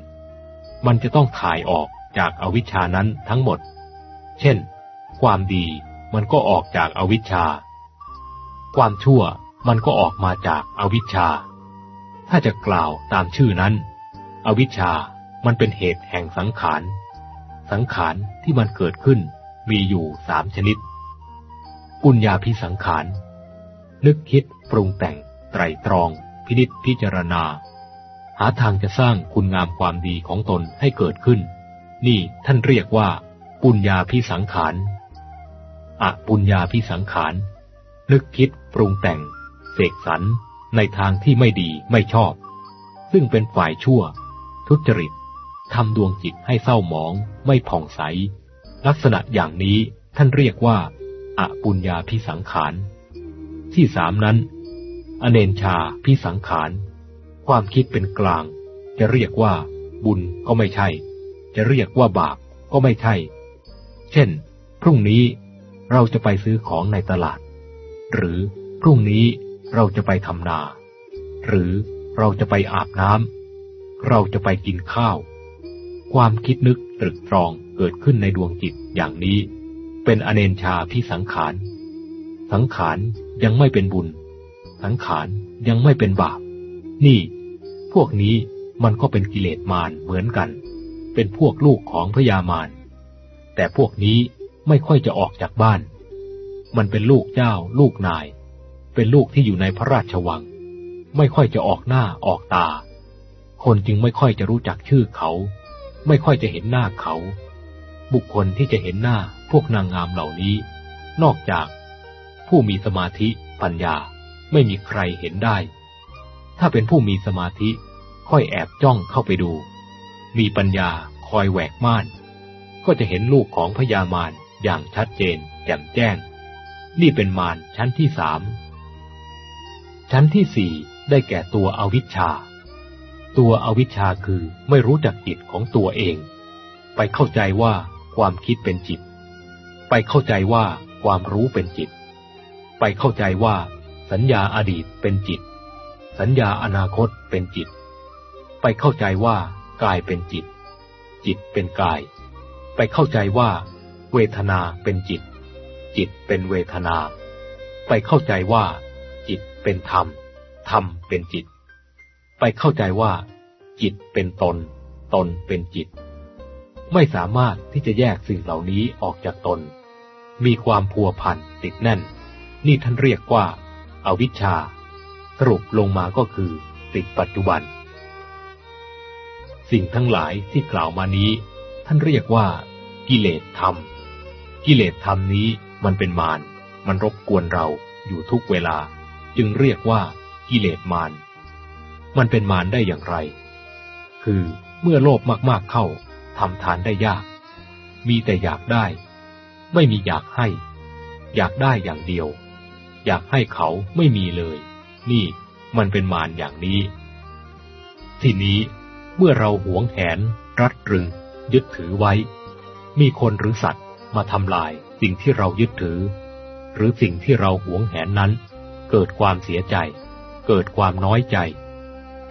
มันจะต้องถ่ายออกจากอวิชชานั้นทั้งหมด เช่น ความดีมันก็ออกจากอวิชชา ความชั่วมันก็ออกมาจากอวิชชา ถ้าจะกล่าวตามชื่อนั้น อวิชชา มันเป็นเหตุแห่งสังขาร สังขารที่มันเกิดขึ้นมีอยู่สามชนิด ปุญญาพิสังขาร นึกคิดปรุงแต่ง ไตรตรอง พินิจพิจารณา หาทางจะสร้างคุณงามความดีของตนให้เกิดขึ้น นี่ท่านเรียกว่า ปุญญาพิสังขาร อปุญญาพิสังขาร นึกคิดปรุงแต่ง เสกสรรในทางที่ไม่ดีไม่ชอบ ซึ่งเป็นฝ่ายชั่ว ทุจริตทำดวงจิตให้เศร้าหมอง ไม่ผ่องใส ลักษณะอย่างนี้ท่านเรียกว่าอปุญญาพิสังขาร ที่สามนั้น อเนนชาพิสังขาร ความคิดเป็นกลาง จะเรียกว่า บุญก็ไม่ใช่ จะเรียกว่าบาปก็ไม่ใช่ เช่น พรุ่งนี้เราจะไปซื้อของในตลาด หรือพรุ่งนี้เราจะไปทำนา หรือเราจะไปอาบน้ำ เราจะไปกินข้าว ความคิดนึกตรึกตรองเกิดขึ้นในดวงจิตอย่างนี้ เป็นอเนนชาพิสังขาร สังขารยังไม่เป็นบุญ สังขารยังไม่เป็นบาป นี่ พวกนี้มันก็เป็นกิเลสมารเหมือนกัน เป็นพวกลูกของพญามาร แต่พวกนี้ไม่ค่อยจะออกจากบ้าน มันเป็นลูกเจ้า ลูกนาย เป็นลูกที่อยู่ในพระราชวัง ไม่ค่อยจะออกหน้าออกตา คนจึงไม่ค่อยจะรู้จักชื่อเขา ไม่ค่อยจะเห็นหน้าเขา บุคคลที่จะเห็นหน้าพวกนางงามเหล่านี้ นอกจาก ผู้มีสมาธิปัญญาไม่มีใครเห็นได้ ถ้าเป็นผู้มีสมาธิค่อยแอบจ้องเข้าไปดู มีปัญญาคอยแหวกม่าน ก็จะเห็นลูกของพญามารอย่างชัดเจน แจ่มแจ้ง นี่เป็นมารชั้นที่สามชั้นที่สี่ได้แก่ตัวอวิชชา ตัวอวิชชาคือไม่รู้จักจิตของตัวเอง ไปเข้าใจว่าความคิดเป็นจิต ไปเข้าใจว่าความรู้เป็นจิต ไปเข้าใจว่า สัญญาอดีตเป็นจิต สัญญาอนาคตเป็นจิต ไปเข้าใจว่ากายเป็นจิต จิตเป็นกาย ไปเข้าใจว่า เวทนาเป็นจิต จิตเป็นเวทนา ไปเข้าใจว่า จิตเป็นธรรม ธรรมเป็นจิต เข้าใจว่า จิตเป็นตน ตนเป็นจิต ไม่สามารถที่จะแยกสิ่งเหล่านี้ออกจากตน มีความพัวพันติดแน่น นี่ท่านเรียกว่าอาวิชชา สรุปลงมาก็คือ ติดปัจจุบัน สิ่งทั้งหลายที่กล่าวมานี้ ท่านเรียกว่า กิเลสธรรม กิเลสธรรมนี้มันเป็นมารมันรบกวนเราอยู่ทุกเวลา จึงเรียกว่ากิเลสมาร มันเป็นมารได้อย่างไร คือเมื่อโลภมากๆเข้าทำทานได้ยาก มีแต่อยากได้ ไม่มีอยากให้ อยากได้อย่างเดียว อยากให้เขาไม่มีเลย นี่มันเป็นมารอย่างนี้ ทีนี้เมื่อเราหวงแหน รัดรึง ยึดถือไว้ มีคนหรือสัตว์มาทำลายสิ่งที่เรายึดถือ หรือสิ่งที่เราหวงแหนนั้น เกิดความเสียใจ เกิดความน้อยใจ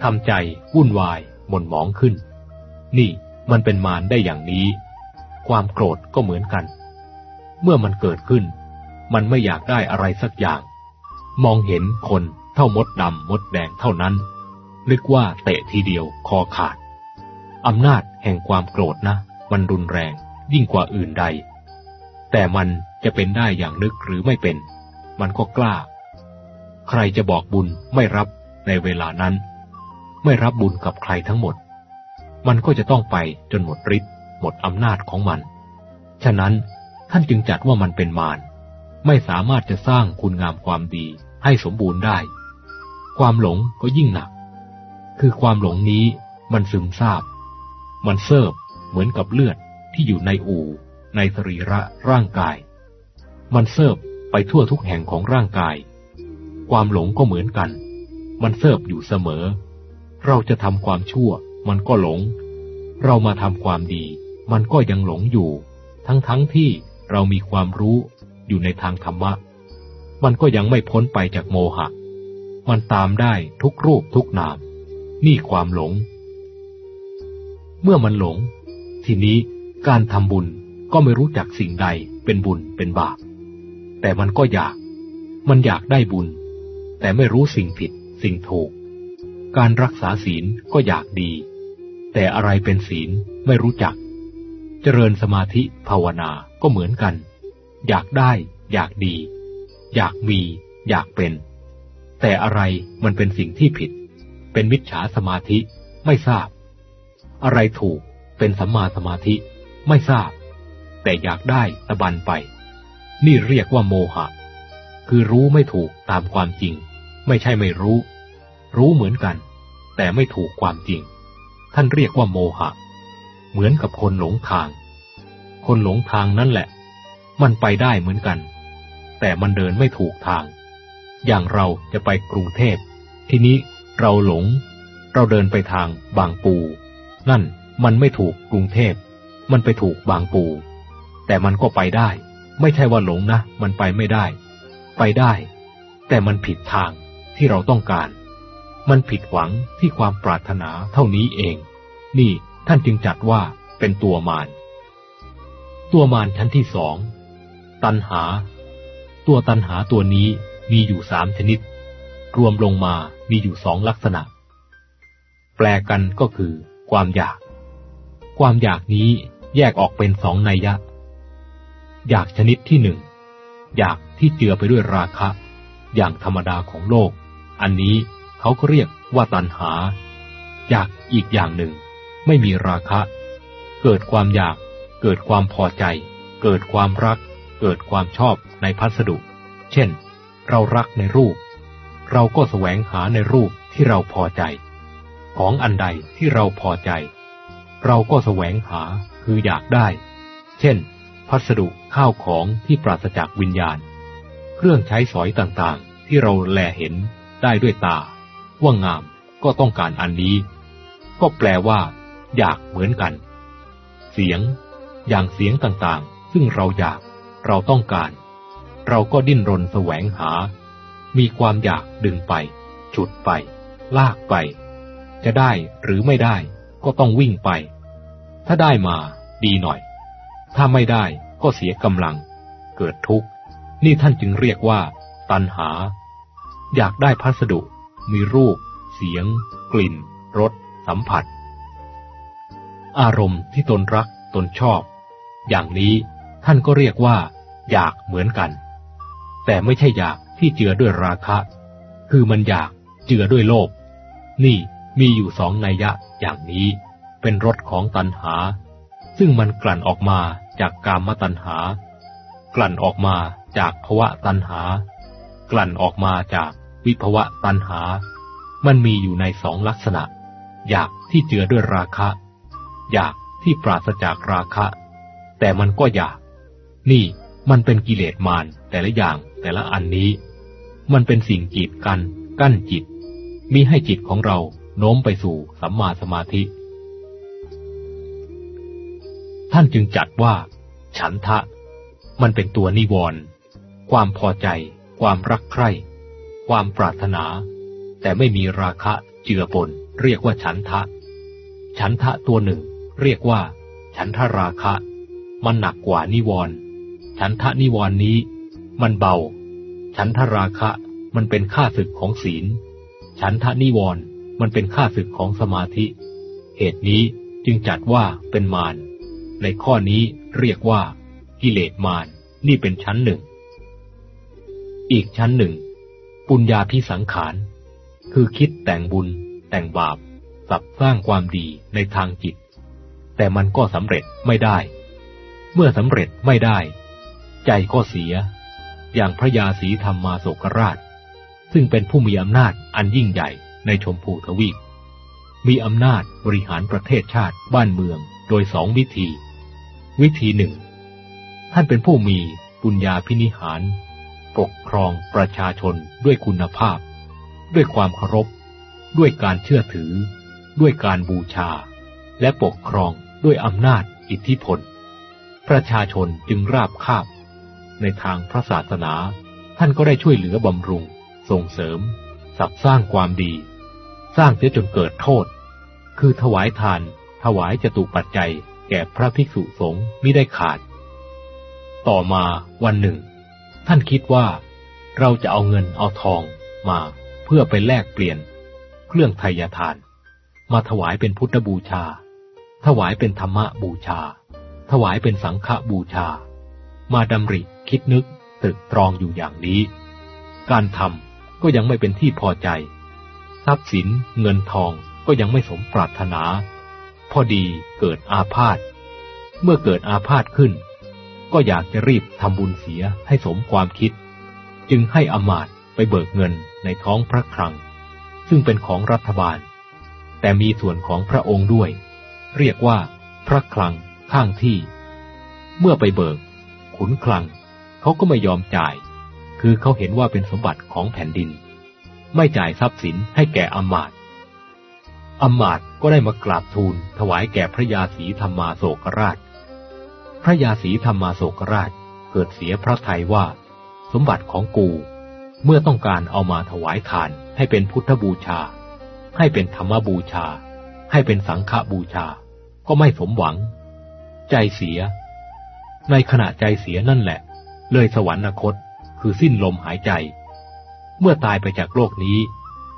ทำใจวุ่นวายหม่นหมองขึ้น นี่มันเป็นมารได้อย่างนี้ ความโกรธก็เหมือนกัน เมื่อมันเกิดขึ้น มันไม่อยากได้อะไรสักอย่าง มองเห็นคนเท่ามดดำมดแดงเท่านั้น นึกว่าเตะทีเดียวคอขาดอำนาจแห่งความโกรธนะ มันรุนแรงยิ่งกว่าอื่นใด แต่มันจะเป็นได้อย่างนึกหรือไม่เป็น มันก็กล้า ใครจะบอกบุญไม่รับในเวลานั้น ไม่รับบุญกับใครทั้งหมด มันก็จะต้องไปจนหมดฤทธิ์หมดอำนาจของมัน ฉะนั้นท่านจึงจัดว่ามันเป็นมาร ไม่สามารถจะสร้างคุณงามความดีให้สมบูรณ์ได้ ความหลงก็ยิ่งหนัก คือความหลงนี้มันซึมซาบ มันเซิบเหมือนกับเลือดที่อยู่ในอู่ ในสรีระร่างกาย มันเซิบไปทั่วทุกแห่งของร่างกาย ความหลงก็เหมือนกัน มันเซิบอยู่เสมอ เราจะทำความชั่ว มันก็หลง เรามาทำความดี มันก็ยังหลงอยู่ ทั้งๆทที่เรามีความรู้อยู่ในทางธรรมะ มันก็ยังไม่พ้นไปจากโมหะ มันตามได้ทุกรูปทุกนาม นี่ความหลง เมื่อมันหลง ทีนี้การทำบุญก็ไม่รู้จักสิ่งใดเป็นบุญเป็นบาป แต่มันก็อยาก มันอยากได้บุญ แต่ไม่รู้สิ่งผิดสิ่งถูก การรักษาศีลก็อยากดี แต่อะไรเป็นศีลไม่รู้จัก เจริญสมาธิภาวนาก็เหมือนกัน อยากได้ อยากดี อยากมี อยากเป็น แต่อะไรมันเป็นสิ่งที่ผิด เป็นมิจฉาสมาธิไม่ทราบ อะไรถูกเป็นสัมมาสมาธิไม่ทราบ แต่อยากได้ตะบันไป นี่เรียกว่าโมหะ คือรู้ไม่ถูกตามความจริง ไม่ใช่ไม่รู้ รู้เหมือนกัน แต่ไม่ถูกความจริง ท่านเรียกว่าโมหะ เหมือนกับคนหลงทาง คนหลงทางนั่นแหละ มันไปได้เหมือนกัน แต่มันเดินไม่ถูกทาง อย่างเราจะไปกรุงเทพ ทีนี้เราหลง เราเดินไปทางบางปู นั่นมันไม่ถูกกรุงเทพ มันไปถูกบางปู แต่มันก็ไปได้ ไม่ใช่ว่าหลงนะ มันไปไม่ได้ ไปได้ แต่มันผิดทางที่เราต้องการ มันผิดหวังที่ความปรารถนาเท่านี้เอง นี่ท่านจึงจัดว่าเป็นตัวมารตัวมารชั้นที่สอง ตันหา ตัวตันหาตัวนี้มีอยู่สามชนิด รวมลงมามีอยู่สองลักษณะ แปลกันก็คือ ความอยาก ความอยากนี้แยกออกเป็นสองนัยยะ อยากชนิดที่หนึ่ง อยากที่เจือไปด้วยราคะ อย่างธรรมดาของโลก อันนี้ เขาก็เรียกว่าตัณหา อยากอีกอย่างหนึ่ง ไม่มีราคะ เกิดความอยาก เกิดความพอใจ เกิดความรัก เกิดความชอบในพัสดุ เช่น เรารักในรูป เราก็แสวงหาในรูปที่เราพอใจ ของอันใดที่เราพอใจ เราก็แสวงหาคืออยากได้ เช่น พัสดุข้าวของที่ปราศจากวิญญาณ เครื่องใช้สอยต่างๆ ที่เราแลเห็นได้ด้วยตา ว่างามก็ต้องการอันนี้ ก็แปลว่า อยากเหมือนกัน เสียง อย่างเสียงต่างๆ ซึ่งเราอยาก เราต้องการ เราก็ดิ้นรนแสวงหา มีความอยากดึงไป ฉุดไป ลากไป จะได้หรือไม่ได้ก็ต้องวิ่งไป ถ้าได้มาดีหน่อย ถ้าไม่ได้ก็เสียกำลัง เกิดทุกข์ นี่ท่านจึงเรียกว่า ตัณหา อยากได้พัสดุ มีรูป เสียง กลิ่น รส สัมผัส อารมณ์ที่ตนรักตนชอบ อย่างนี้ท่านก็เรียกว่า อยากเหมือนกัน แต่ไม่ใช่อยากที่เจือด้วยราคะ คือมันอยากเจือด้วยโลภ นี่มีอยู่สองนัยยะอย่างนี้เป็นรสของตัณหา ซึ่งมันกลั่นออกมาจากกามตัณหา กลั่นออกมาจากภวะตัณหา กลั่นออกมาจาก วิภวะตัณหา มันมีอยู่ในสองลักษณะ อยากที่เจือด้วยราคะ อยากที่ปราศจากราคะ แต่มันก็อยาก นี่มันเป็นกิเลสมารแต่ละอย่างแต่ละอันนี้ มันเป็นสิ่งกีดกัน กั้นจิต มิให้จิตของเราโน้มไปสู่สัมมาสมาธิ ท่านจึงจัดว่า ฉันทะ มันเป็นตัวนิวรณ์ความพอใจ ความรักใคร่ ความปรารถนา แต่ไม่มีราคะเจือปน เรียกว่าฉันทะ ฉันทะตัวหนึ่ง เรียกว่า ฉันทราคะ มันหนักกว่านิวรณ์ฉันทะนิวรณ์นี้ มันเบา ฉันทราคะมันเป็นข้าศึกของศีล ฉันทะนิวรณ์มันเป็นข้าศึกของสมาธิ เหตุนี้จึงจัดว่าเป็นมาร ในข้อนี้เรียกว่า กิเลสมาร นี่เป็นชั้นหนึ่ง อีกชั้นหนึ่ง ปุญญาพิสังขาร คือคิดแต่งบุญ แต่งบาปสับสร้างความดีในทางจิต แต่มันก็สำเร็จไม่ได้ เมื่อสำเร็จไม่ได้ ใจก็เสีย อย่างพระยาศรีธรรมมาโศกราช ซึ่งเป็นผู้มีอำนาจอันยิ่งใหญ่ในชมพูทวีป มีอำนาจบริหารประเทศชาติบ้านเมืองโดยสองวิธี วิธีหนึ่ง ท่านเป็นผู้มีปุญญาพินิหาร ปกครองประชาชนด้วยคุณภาพ ด้วยความเคารพ ด้วยการเชื่อถือ ด้วยการบูชา และปกครองด้วยอำนาจอิทธิพล ประชาชนจึงราบคาบ ในทางพระศาสนา ท่านก็ได้ช่วยเหลือบำรุง ส่งเสริม สับสร้างความดี สร้างเสียจนเกิดโทษ คือถวายทาน ถวายจตุปัจจัย แก่พระภิกษุสงฆ์มิได้ขาด ต่อมาวันหนึ่ง ท่านคิดว่า เราจะเอาเงินเอาทองมาเพื่อไปแลกเปลี่ยน เครื่องไทยทาน มาถวายเป็นพุทธบูชา ถวายเป็นธรรมบูชา ถวายเป็นสังฆบูชา มาดำริคิดนึกตรึกตรองอยู่อย่างนี้ การทำก็ยังไม่เป็นที่พอใจ ทรัพย์สินเงินทองก็ยังไม่สมปรารถนา พอดีเกิดอาพาธเมื่อเกิดอาพาธขึ้น ก็อยากจะรีบทำบุญเสียให้สมความคิด จึงให้อมาต์ไปเบิกเงินในท้องพระคลัง ซึ่งเป็นของรัฐบาล แต่มีส่วนของพระองค์ด้วย เรียกว่า พระคลังข้างที่ เมื่อไปเบิก ขุนคลัง เขาก็ไม่ยอมจ่าย คือเขาเห็นว่าเป็นสมบัติของแผ่นดิน ไม่จ่ายทรัพย์สินให้แก่อมาต์อมาต์ก็ได้มากราบทูลถวายแก่พระยาศรีธรรมาโศกราช พระยาศรีธรรมาโศกราชเกิดเสียพระทัยว่า สมบัติของกูเมื่อต้องการเอามาถวายทานให้เป็นพุทธบูชา ให้เป็นธรรมบูชา ให้เป็นสังฆบูชา ก็ไม่สมหวัง ใจเสีย ในขณะใจเสียนั่นแหละ เลยสวรรคตคือสิ้นลมหายใจ เมื่อตายไปจากโลกนี้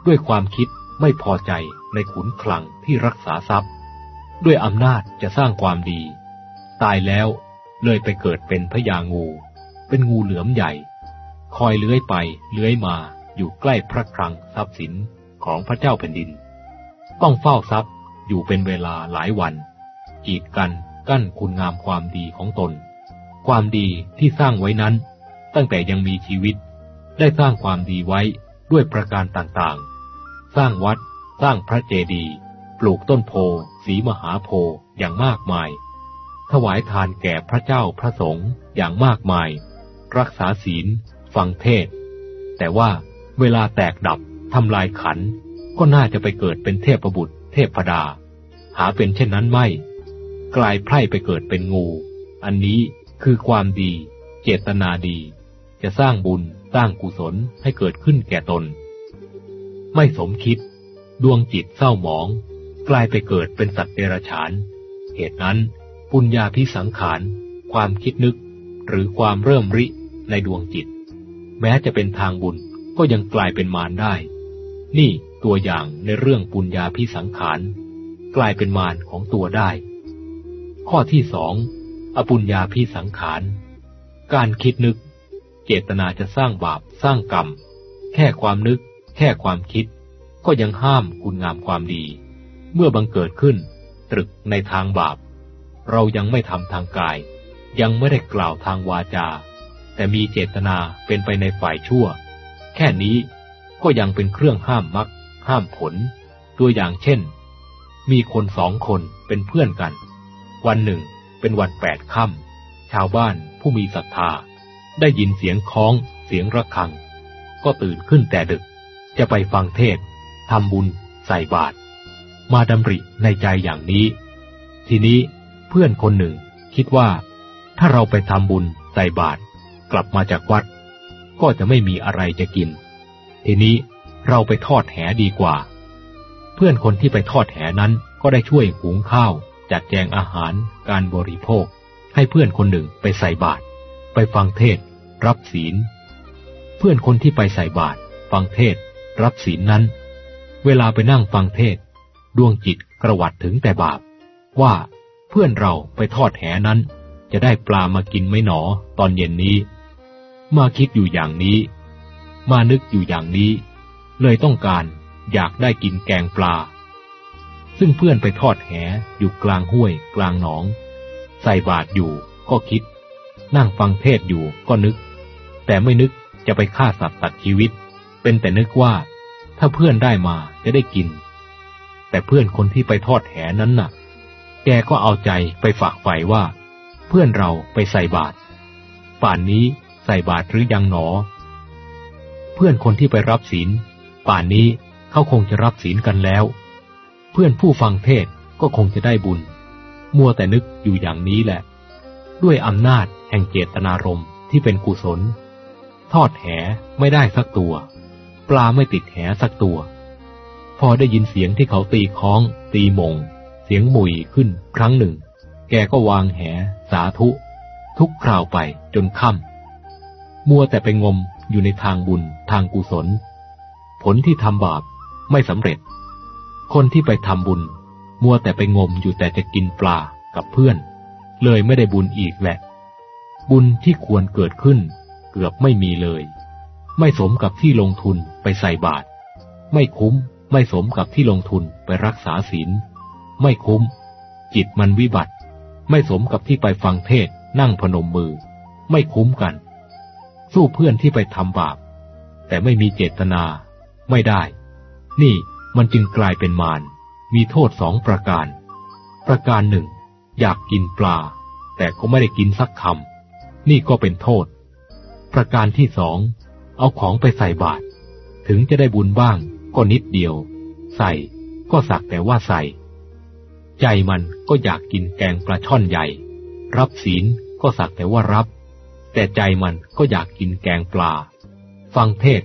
ด้วยความคิดไม่พอใจในขุนคลังที่รักษาทรัพย์ ด้วยอำนาจจะสร้างความดี ตายแล้วเลยไปเกิดเป็นพญางู เป็นงูเหลือมใหญ่ คอยเลื้อยไปเลื้อยมาอยู่ใกล้พระคลังทรัพย์สินของพระเจ้าแผ่นดิน ต้องเฝ้าทรัพย์อยู่เป็นเวลาหลายวัน กีดกันกั้นคุณงามความดีของตน ความดีที่สร้างไว้นั้น ตั้งแต่ยังมีชีวิต ได้สร้างความดีไว้ด้วยประการต่างๆ สร้างวัด สร้างพระเจดีย์ ปลูกต้นโพ สีมหาโพธิ์อย่างมากมาย ถวายทานแก่พระเจ้าพระสงฆ์อย่างมากมาย รักษาศีล ฟังเทศ แต่ว่าเวลาแตกดับทำลายขัน ก็น่าจะไปเกิดเป็นเทพบุตร เทพดา หาเป็นเช่นนั้นไม่ กลายไพร่ไปเกิดเป็นงู อันนี้คือความดี เจตนาดี จะสร้างบุญสร้างกุศลให้เกิดขึ้นแก่ตน ไม่สมคิด ดวงจิตเศร้าหมอง กลายไปเกิดเป็นสัตว์เดรัจฉาน เหตุนั้น ปุญญาพิสังขาร ความคิดนึก หรือความเริ่มริในดวงจิต แม้จะเป็นทางบุญก็ยังกลายเป็นมารได้ นี่ตัวอย่างในเรื่องปุญญาพิสังขาร กลายเป็นมารของตัวได้ ข้อที่สองอปุญญาพิสังขาร การคิดนึก เจตนาจะสร้างบาปสร้างกรรม แค่ความนึก แค่ความคิด ก็ยังห้ามคุณงามความดี เมื่อบังเกิดขึ้น ตรึกในทางบาป เรายังไม่ทำทางกาย ยังไม่ได้กล่าวทางวาจา แต่มีเจตนาเป็นไปในฝ่ายชั่ว แค่นี้ก็ยังเป็นเครื่องห้ามมรรคห้ามผล ตัวอย่างเช่น มีคนสองคนเป็นเพื่อนกัน วันหนึ่งเป็นวันแปดค่ำชาวบ้านผู้มีศรัทธา ได้ยินเสียงคล้อง เสียงระฆัง ก็ตื่นขึ้นแต่ดึก จะไปฟังเทศทำบุญ ใส่บาตรมาดำริในใจอย่างนี้ ทีนี้ เพื่อนคนหนึ่ง คิดว่า ถ้าเราไปทำบุญใส่บาตรกลับมาจากวัด ก็จะไม่มีอะไรจะกิน ทีนี้เราไปทอดแหดีกว่า เพื่อนคนที่ไปทอดแหนั้นก็ได้ช่วยหุงข้าว จัดแจงอาหาร การบริโภค ให้เพื่อนคนหนึ่งไปใส่บาตรไปฟังเทศ รับศีล เพื่อนคนที่ไปใส่บาตรฟังเทศ รับศีลนั้น เวลาไปนั่งฟังเทศ ดวงจิตกระวัดถึงแต่บาปว่า เพื่อนเราไปทอดแหนั้น จะได้ปลามากินไม่หนอ ตอนเย็นนี้ มาคิดอยู่อย่างนี้ มานึกอยู่อย่างนี้ เลยต้องการอยากได้กินแกงปลา ซึ่งเพื่อนไปทอดแหอยู่กลางห้วย กลางหนอง ใส่บาตรอยู่ก็คิด นั่งฟังเทศอยู่ก็นึก แต่ไม่นึกจะไปฆ่าสัตว์ตัดชีวิต เป็นแต่นึกว่า ถ้าเพื่อนได้มาจะได้กิน แต่เพื่อนคนที่ไปทอดแหนั้นน่ะ แกก็เอาใจไปฝากไฟว่า เพื่อนเราไปใส่บาตรป่านนี้ใส่บาตรหรือยังหนอ เพื่อนคนที่ไปรับศีล ป่านนี้เขาคงจะรับศีลกันแล้ว เพื่อนผู้ฟังเทศก็คงจะได้บุญ มัวแต่นึกอยู่อย่างนี้แหละ ด้วยอำนาจแห่งเจตนารมณ์ที่เป็นกุศล ทอดแหไม่ได้สักตัว ปลาไม่ติดแหสักตัว พอได้ยินเสียงที่เขาตีค้อง ตีมง เสียงมุยขึ้นครั้งหนึ่ง แกก็วางแห สาธุ ทุกคราวไปจนค่ำมัวแต่ไปงมอยู่ในทางบุญทางกุศล ผลที่ทำบาปไม่สำเร็จ คนที่ไปทำบุญ มัวแต่ไปงมอยู่แต่จะกินปลากับเพื่อน เลยไม่ได้บุญอีกแหละ บุญที่ควรเกิดขึ้น เกือบไม่มีเลย ไม่สมกับที่ลงทุนไปใส่บาตรไม่คุ้มไม่สมกับที่ลงทุนไปรักษาศีล ไม่คุ้ม จิตมันวิบัติ ไม่สมกับที่ไปฟังเทศนั่งพนมมือ ไม่คุ้มกัน สู้เพื่อนที่ไปทำบาป แต่ไม่มีเจตนา ไม่ได้ นี่มันจึงกลายเป็นมารมีโทษสองประการ ประการหนึ่ง อยากกินปลา แต่ก็ไม่ได้กินสักคำนี่ก็เป็นโทษ ประการที่สองเอาของไปใส่บาตรถึงจะได้บุญบ้างก็นิดเดียว ใส่ก็สักแต่ว่าใส่ ใจมันก็อยากกินแกงปลาช่อนใหญ่ รับศีลก็สักแต่ว่ารับ แต่ใจมันก็อยากกินแกงปลา ฟังเทศ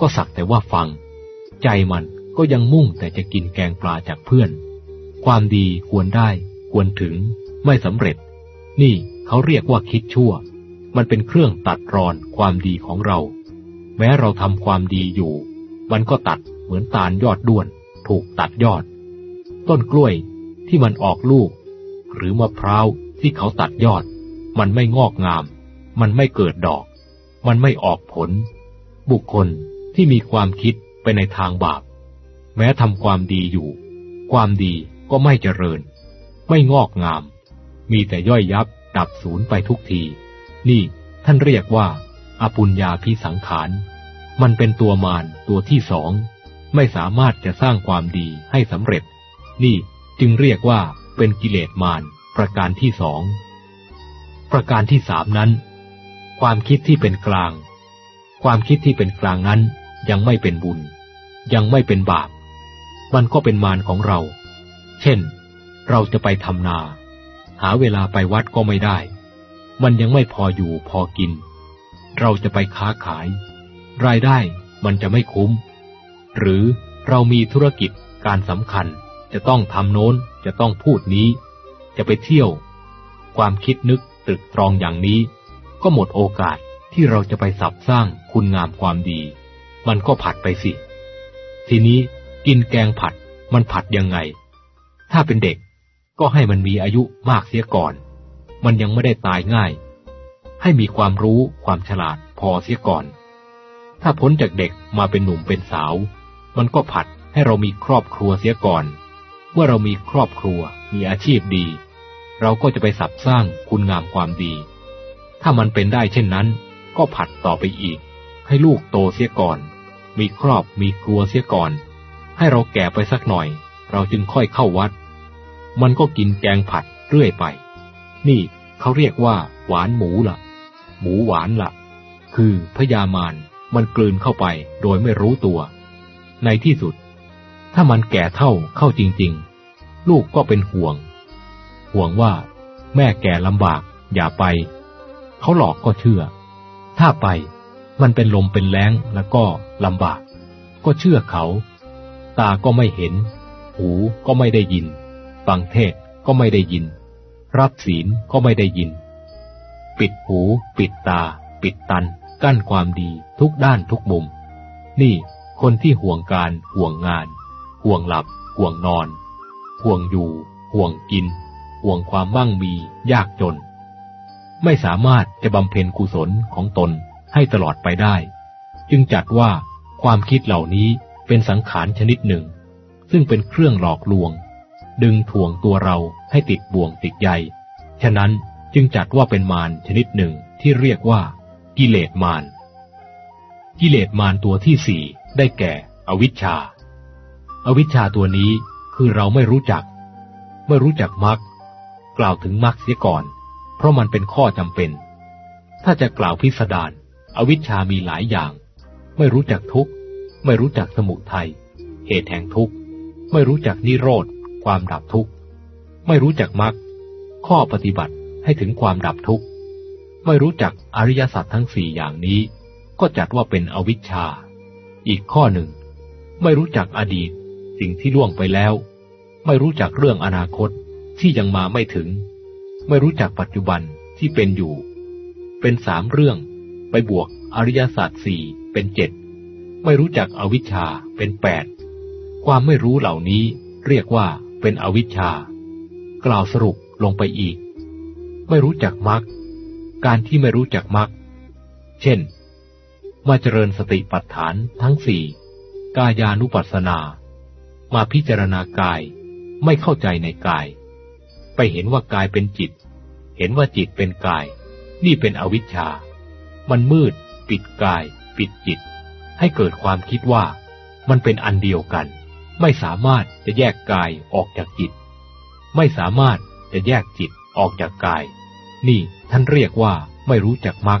ก็สักแต่ว่าฟัง ใจมันก็ยังมุ่งแต่จะกินแกงปลาจากเพื่อน ความดีควรได้ ควรถึง ไม่สำเร็จ นี่เขาเรียกว่าคิดชั่ว มันเป็นเครื่องตัดรอนความดีของเรา แม้เราทำความดีอยู่ มันก็ตัดเหมือนตาลยอดด้วน ถูกตัดยอด ต้นกล้วย ที่มันออกลูก หรือมะพร้าวที่เขาตัดยอด มันไม่งอกงาม มันไม่เกิดดอก มันไม่ออกผล บุคคลที่มีความคิดไปในทางบาป แม้ทำความดีอยู่ ความดีก็ไม่เจริญ ไม่งอกงาม มีแต่ย่อยยับดับศูนย์ไปทุกที นี่ท่านเรียกว่าอปุญญาพิสังขาร มันเป็นตัวมารตัวที่สอง ไม่สามารถจะสร้างความดีให้สำเร็จ นี่ จึงเรียกว่าเป็นกิเลสมารประการที่สอง ประการที่สามนั้น ความคิดที่เป็นกลาง ความคิดที่เป็นกลางนั้นยังไม่เป็นบุญ ยังไม่เป็นบาป มันก็เป็นมารของเรา เช่น เราจะไปทำนา หาเวลาไปวัดก็ไม่ได้ มันยังไม่พออยู่พอกิน เราจะไปค้าขาย รายได้มันจะไม่คุ้ม หรือเรามีธุรกิจการสำคัญ จะต้องทำโน้น จะต้องพูดนี้ จะไปเที่ยว ความคิดนึกตรึกตรองอย่างนี้ ก็หมดโอกาสที่เราจะไปสับสร้างคุณงามความดี มันก็ผัดไปสิ ทีนี้กินแกงผัดมันผัดยังไง ถ้าเป็นเด็กก็ให้มันมีอายุมากเสียก่อน มันยังไม่ได้ตายง่าย ให้มีความรู้ความฉลาดพอเสียก่อน ถ้าพ้นจากเด็กมาเป็นหนุ่มเป็นสาว มันก็ผัดให้เรามีครอบครัวเสียก่อน เมื่อเรามีครอบครัวมีอาชีพดี เราก็จะไปสับสร้างคุณงามความดี ถ้ามันเป็นได้เช่นนั้น ก็ผัดต่อไปอีก ให้ลูกโตเสียก่อน มีครอบมีครัวเสียก่อน ให้เราแก่ไปสักหน่อย เราจึงค่อยเข้าวัด มันก็กินแกงผัดเรื่อยไป นี่เขาเรียกว่า หวานหมูละ่ะ หมูหวานละ่ะ คือพยามารมันกลืนเข้าไปโดยไม่รู้ตัว ในที่สุด ถ้ามันแก่เท่าเข้าจริง ๆ ลูกก็เป็นห่วง ห่วงว่าแม่แก่ลำบากอย่าไป เขาหลอกก็เชื่อ ถ้าไปมันเป็นลมเป็นแรงแล้วก็ลำบาก ก็เชื่อเขา ตาก็ไม่เห็น หูก็ไม่ได้ยิน ฟังเทศก็ไม่ได้ยิน รับศีลก็ไม่ได้ยิน ปิดหู ปิดตา ปิดตัน กั้นความดีทุกด้านทุกมุม นี่คนที่ห่วงการห่วงงาน ห่วงหลับ ห่วงนอน ห่วงอยู่ ห่วงกิน ห่วงความมั่งมี ยากจน ไม่สามารถจะบำเพ็ญกุศลของตนให้ตลอดไปได้ จึงจัดว่าความคิดเหล่านี้เป็นสังขารชนิดหนึ่ง ซึ่งเป็นเครื่องหลอกลวง ดึงถ่วงตัวเราให้ติดบ่วงติดใยฉะนั้นจึงจัดว่าเป็นมารชนิดหนึ่งที่เรียกว่า กิเลสมาร กิเลสมารตัวที่สี่ได้แก่ อวิชชา อวิชชาตัวนี้คือเราไม่รู้จัก ไม่รู้จักมรรคกล่าวถึงมรรคเสียก่อน เพราะมันเป็นข้อจำเป็น ถ้าจะกล่าวพิสดารอวิชชามีหลายอย่าง ไม่รู้จักทุกข์ ไม่รู้จักสมุทัยเหตุแห่งทุกข์ ไม่รู้จักนิโรธ ความดับทุกข์ ไม่รู้จักมรรคข้อปฏิบัติให้ถึงความดับทุกข์ ไม่รู้จักอริยสัจทั้งสี่อย่างนี้ ก็จัดว่าเป็นอวิชชา อีกข้อหนึ่ง ไม่รู้จักอดีต สิ่งที่ล่วงไปแล้ว ไม่รู้จักเรื่องอนาคตที่ยังมาไม่ถึง ไม่รู้จักปัจจุบันที่เป็นอยู่ เป็นสามเรื่อง ไปบวกอริยศาสัจสี่เป็นเจ็ดไม่รู้จักอวิชชาเป็นแปดความไม่รู้เหล่านี้เรียกว่าเป็นอวิชชา กล่าวสรุปลงไปอีก ไม่รู้จักมรรคการที่ไม่รู้จักมรรคเช่น มาเจริญสติปัฏฐานทั้งสี่กายานุปัสสนา มาพิจารณากาย ไม่เข้าใจในกาย ไปเห็นว่ากายเป็นจิต เห็นว่าจิตเป็นกาย นี่เป็นอวิชชา มันมืด ปิดกาย ปิดจิต ให้เกิดความคิดว่า มันเป็นอันเดียวกัน ไม่สามารถจะแยกกายออกจากจิต ไม่สามารถจะแยกจิตออกจากกาย นี่ท่านเรียกว่าไม่รู้จักมรรค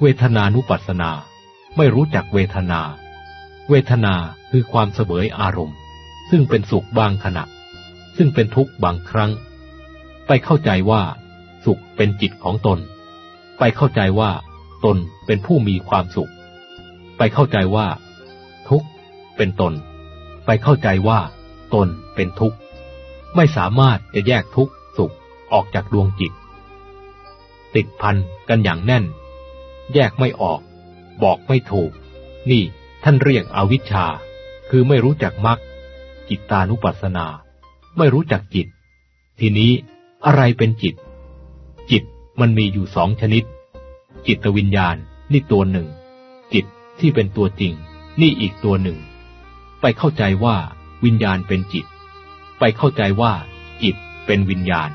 เวทนานุปัสสนา ไม่รู้จักเวทนา เวทนาคือความเสวยอารมณ์ ซึ่งเป็นสุขบางขณะ ซึ่งเป็นทุกข์บางครั้ง ไปเข้าใจว่า สุขเป็นจิตของตน ไปเข้าใจว่า ตนเป็นผู้มีความสุข ไปเข้าใจว่า ทุกข์เป็นตน ไปเข้าใจว่า ตนเป็นทุกข์ไม่สามารถจะแยกทุกข์สุขออกจากดวงจิต ติดพันกันอย่างแน่น แยกไม่ออก บอกไม่ถูก นี่ ท่านเรียกอวิชชา คือไม่รู้จักมรรคจิตตานุปัสสนา ไม่รู้จักจิต ทีนี้อะไรเป็นจิต จิตมันมีอยู่สองชนิด จิตวิญญาณนี่ตัวหนึ่ง จิตที่เป็นตัวจริง นี่อีกตัวหนึ่ง ไปเข้าใจว่า วิญญาณเป็นจิต ไปเข้าใจว่า จิตเป็นวิญญาณ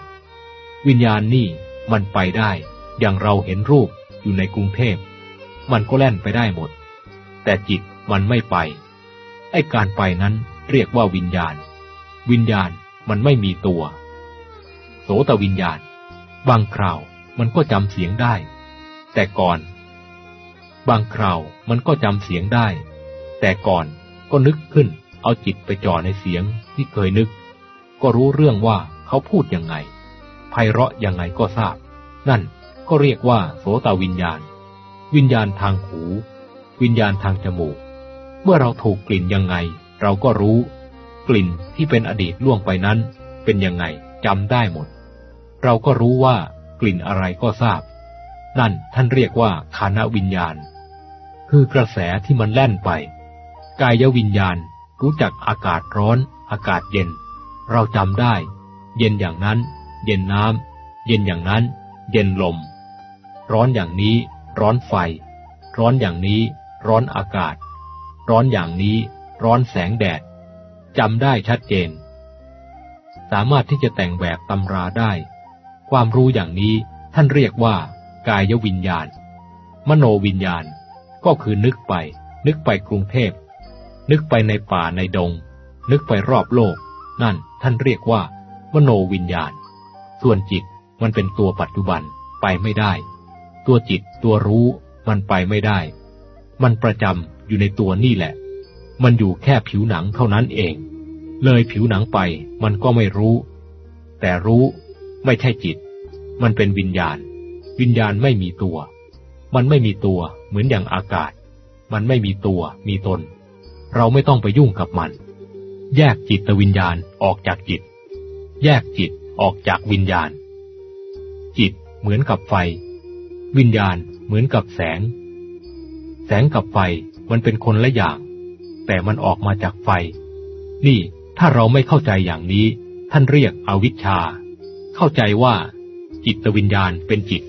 วิญญาณนี่มันไปได้ อย่างเราเห็นรูปอยู่ในกรุงเทพ มันก็แล่นไปได้หมด แต่จิต มันไม่ไป ไอ้การไปนั้นเรียกว่าวิญญาณ วิญญาณมันไม่มีตัว โสตวิญญาณ บางคราวมันก็จำเสียงได้ แต่ก่อน บางคราวมันก็จำเสียงได้ แต่ก่อนก็นึกขึ้น เอาจิตไปจ่อในเสียงที่เคยนึก ก็รู้เรื่องว่าเขาพูดยังไงไพเราะยังไงก็ทราบ นั่นก็เรียกว่า โสตวิญญาณ วิญญาณทางหู วิญญาณทางจมูก เมื่อเราถูกกลิ่นยังไง เราก็รู้ กลิ่นที่เป็นอดีตล่วงไปนั้น เป็นยังไงจำได้หมด เราก็รู้ว่ากลิ่นอะไรก็ทราบ นั่นท่านเรียกว่าคานวิญญาณ คือกระแสที่มันแล่นไป กายวิญญาณรู้จักอากาศร้อน อากาศเย็น เราจำได้ เย็นอย่างนั้น เย็นน้ำเย็นอย่างนั้น เย็นลม ร้อนอย่างนี้ ร้อนไฟ ร้อนอย่างนี้ ร้อนอากาศ ร้อนอย่างนี้ร้อนแสงแดดจำได้ชัดเจน สามารถที่จะแต่งแบบตำราได้ ความรู้อย่างนี้ท่านเรียกว่า กายวิญญาณ มโนวิญญาณ ก็คือนึกไป นึกไปกรุงเทพ นึกไปในป่าในดง นึกไปรอบโลก นั่นท่านเรียกว่า มโนวิญญาณ ส่วนจิตมันเป็นตัวปัจจุบันไปไม่ได้ ตัวจิตตัวรู้มันไปไม่ได้ มันประจำอยู่ในตัวนี่แหละ มันอยู่แค่ผิวหนังเท่านั้นเอง เลยผิวหนังไปมันก็ไม่รู้ แต่รู้ไม่ใช่จิต มันเป็นวิญญาณ วิญญาณไม่มีตัว มันไม่มีตัวเหมือนอย่างอากาศ มันไม่มีตัวมีตน เราไม่ต้องไปยุ่งกับมัน แยกจิตวิญญาณออกจากจิต แยกจิตออกจากวิญญาณ จิตเหมือนกับไฟ วิญญาณเหมือนกับแสง แสงกับไฟ มันเป็นคนละอย่าง แต่มันออกมาจากไฟ นี่ถ้าเราไม่เข้าใจอย่างนี้ ท่านเรียกอวิชชา เข้าใจว่า จิตวิญญาณเป็นจิต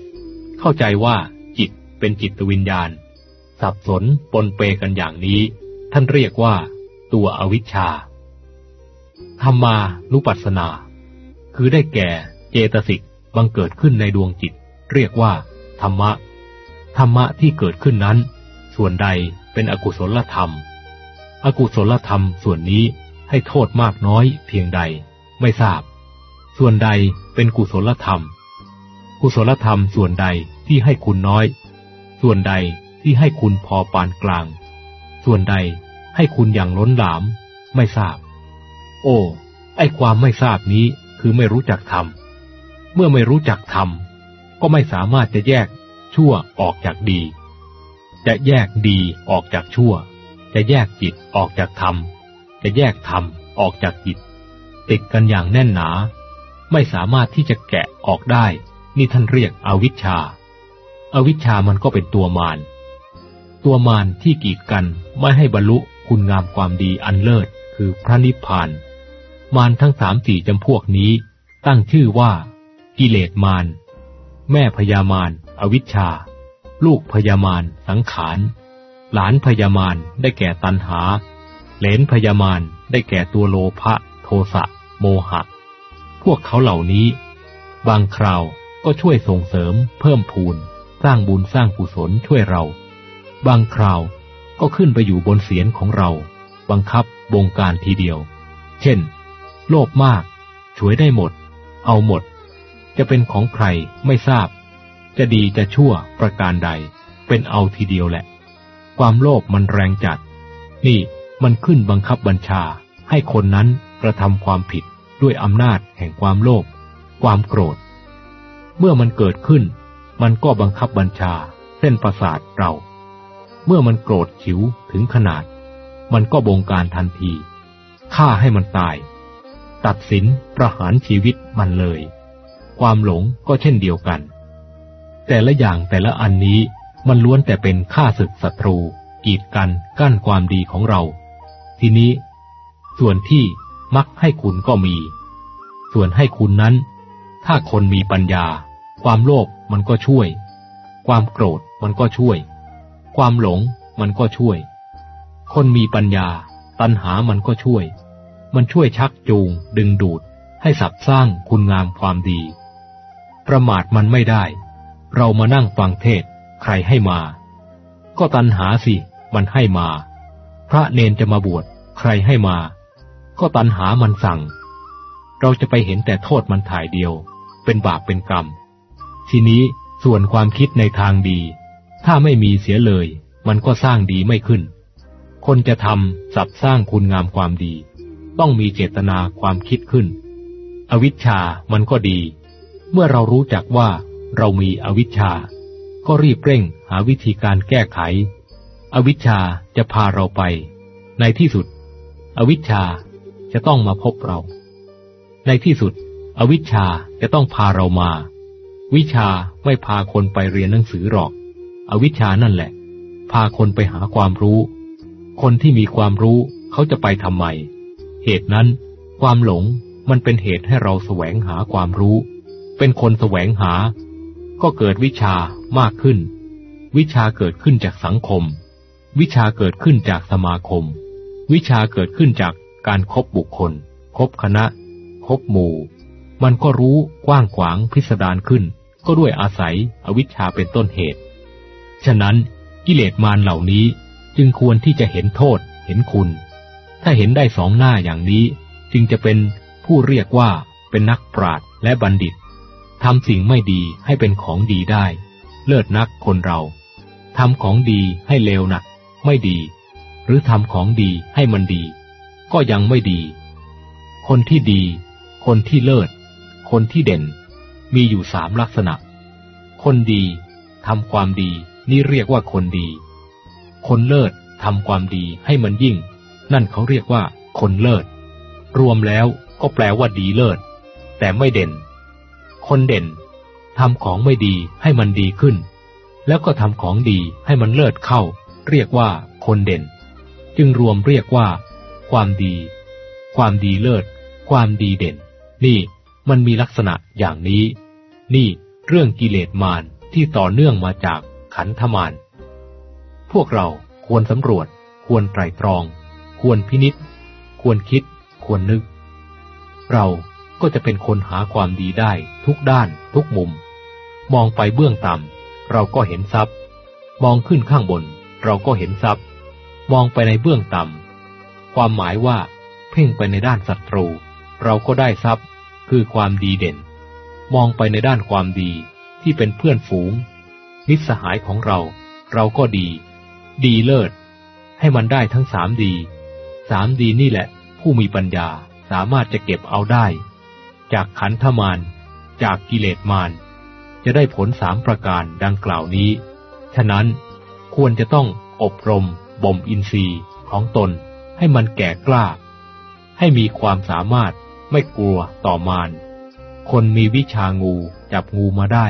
เข้าใจว่าจิตเป็นจิตวิญญาณ สับสนปนเปกันอย่างนี้ ท่านเรียกว่า ตัวอวิชชาธรรมานุปัสสนา คือได้แก่เจตสิกบังเกิดขึ้นในดวงจิต เรียกว่า ธรรมะ ธรรมะที่เกิดขึ้นนั้น ส่วนใด เป็นอกุศลธรรม อกุศลธรรมส่วนนี้ให้โทษมากน้อยเพียงใด ไม่ทราบ ส่วนใดเป็นกุศลธรรม กุศลธรรมส่วนใดที่ให้คุณน้อย ส่วนใดที่ให้คุณพอปานกลาง ส่วนใดให้คุณอย่างล้นหลาม ไม่ทราบ โอ้ ไอความไม่ทราบนี้คือไม่รู้จักธรรม เมื่อไม่รู้จักธรรม ก็ไม่สามารถจะแยกชั่วออกจากดี จะแยกดีออกจากชั่ว จะแยกจิตออกจากธรรม จะแยกธรรมออกจากจิต ติดกันอย่างแน่นหนา ไม่สามารถที่จะแกะออกได้ นี่ท่านเรียกอวิชชาอวิชชามันก็เป็นตัวมาร ตัวมารที่กีดกันไม่ให้บรรลุคุณงามความดีอันเลิศคือพระนิพพาน มารทั้งสามสี่จำพวกนี้ ตั้งชื่อว่า กิเลสมาร แม่พญามารอวิชชา ลูกพญามารสังขาร หลานพญามารได้แก่ตัณหา เหลนพญามารได้แก่ตัวโลภะโทสะโมหะ พวกเขาเหล่านี้ บางคราวก็ช่วยส่งเสริม เพิ่มพูน สร้างบุญสร้างกุศลช่วยเรา บางคราวก็ขึ้นไปอยู่บนเสียนของเรา บังคับบงการทีเดียว เช่น โลภมาก ช่วยได้หมด เอาหมด จะเป็นของใครไม่ทราบ จะดีจะชั่วประการใด เป็นเอาทีเดียวแหละ ความโลภมันแรงจัด นี่มันขึ้นบังคับบัญชาให้คนนั้นกระทำความผิดด้วยอำนาจแห่งความโลภความโกรธ เมื่อมันเกิดขึ้น มันก็บังคับบัญชาเส้นประสาทเรา เมื่อมันโกรธฉิวถึงขนาด มันก็บงการทันทีฆ่าให้มันตาย ตัดสินประหารชีวิตมันเลย ความหลงก็เช่นเดียวกัน แต่ละอย่างแต่ละอันนี้มันล้วนแต่เป็นฆ่าศึกศัตรู กีดกันกั้นความดีของเรา ทีนี้ ส่วนที่มักให้คุณก็มี ส่วนให้คุณนั้น ถ้าคนมีปัญญา ความโลภมันก็ช่วย ความโกรธมันก็ช่วย ความหลงมันก็ช่วย คนมีปัญญา ตัณหามันก็ช่วย มันช่วยชักจูง ดึงดูด ให้สับสร้างคุณงามความดี ประมาทมันไม่ได้ เรามานั่งฟังเทศ ใครให้มา ก็ตัณหาสิ มันให้มา พระเนนจะมาบวช ใครให้มา ก็ตัณหามันสั่ง เราจะไปเห็นแต่โทษมันถ่ายเดียว เป็นบาปเป็นกรรม ทีนี้ส่วนความคิดในทางดี ถ้าไม่มีเสียเลย มันก็สร้างดีไม่ขึ้น คนจะทำสับสร้างคุณงามความดี ต้องมีเจตนาความคิดขึ้น อวิชชามันก็ดี เมื่อเรารู้จักว่า เรามีอวิชชา ก็รีบเร่งหาวิธีการแก้ไข อวิชชาจะพาเราไป ในที่สุด อวิชชาจะต้องมาพบเรา ในที่สุด อวิชชาจะต้องพาเรามา วิชาไม่พาคนไปเรียนหนังสือหรอก อวิชชานั่นแหละ พาคนไปหาความรู้ คนที่มีความรู้เขาจะไปทำไม เหตุนั้น ความหลงมันเป็นเหตุให้เราแสวงหาความรู้ เป็นคนแสวงหา ก็เกิดวิชามากขึ้น วิชาเกิดขึ้นจากสังคม วิชาเกิดขึ้นจากสมาคม วิชาเกิดขึ้นจากการครบบุคคล คบคณะ คบหมู่ มันก็รู้กว้างขวางพิสดารขึ้น ก็ด้วยอาศัยอวิชชาเป็นต้นเหตุ ฉะนั้นกิเลสมารเหล่านี้จึงควรที่จะเห็นโทษ เห็นคุณ ถ้าเห็นได้สองหน้าอย่างนี้ จึงจะเป็นผู้เรียกว่าเป็นนักปราชญ์และบัณฑิต ทำสิ่งไม่ดีให้เป็นของดีได้ เลิศนักคนเรา ทำของดีให้เลวหนัก ไม่ดี หรือทำของดีให้มันดี ก็ยังไม่ดี คนที่ดี คนที่เลิศ คนที่เด่น มีอยู่สามลักษณะ คนดีทำความดีนี่เรียกว่าคนดี คนเลิศทำความดีให้มันยิ่ง นั่นเขาเรียกว่า คนเลิศ รวมแล้วก็แปลว่าดีเลิศ แต่ไม่เด่น คนเด่นทำของไม่ดีให้มันดีขึ้น แล้วก็ทำของดีให้มันเลิศเข้า เรียกว่าคนเด่น จึงรวมเรียกว่า ความดี ความดีเลิศ ความดีเด่น นี่มันมีลักษณะอย่างนี้ นี่เรื่องกิเลสมารที่ต่อเนื่องมาจากขันธมารพวกเราควรสำรวจ ควรไตรตรอง ควรพินิษควรคิด ควรนึก เรา ก็จะเป็นคนหาความดีได้ ทุกด้าน ทุกมุม มองไปเบื้องต่ำเราก็เห็นทรัพย์ มองขึ้นข้างบน เราก็เห็นทรัพย์ มองไปในเบื้องต่ำความหมายว่า เพ่งไปในด้านศัตรู เราก็ได้ทรัพย์ คือความดีเด่น มองไปในด้านความดีที่เป็นเพื่อนฝูงมิตรสหายของเรา เราก็ดี ดีเลิศ ให้มันได้ทั้งสามดี สามดีนี่แหละ ผู้มีปัญญาสามารถจะเก็บเอาได้ จากขันธมารจากกิเลสมารจะได้ผลสามประการดังกล่าวนี้ ฉะนั้นควรจะต้องอบรมบ่มอินทรีย์ของตนให้มันแก่กล้า ให้มีความสามารถไม่กลัวต่อมาร คนมีวิชางูจับงูมาได้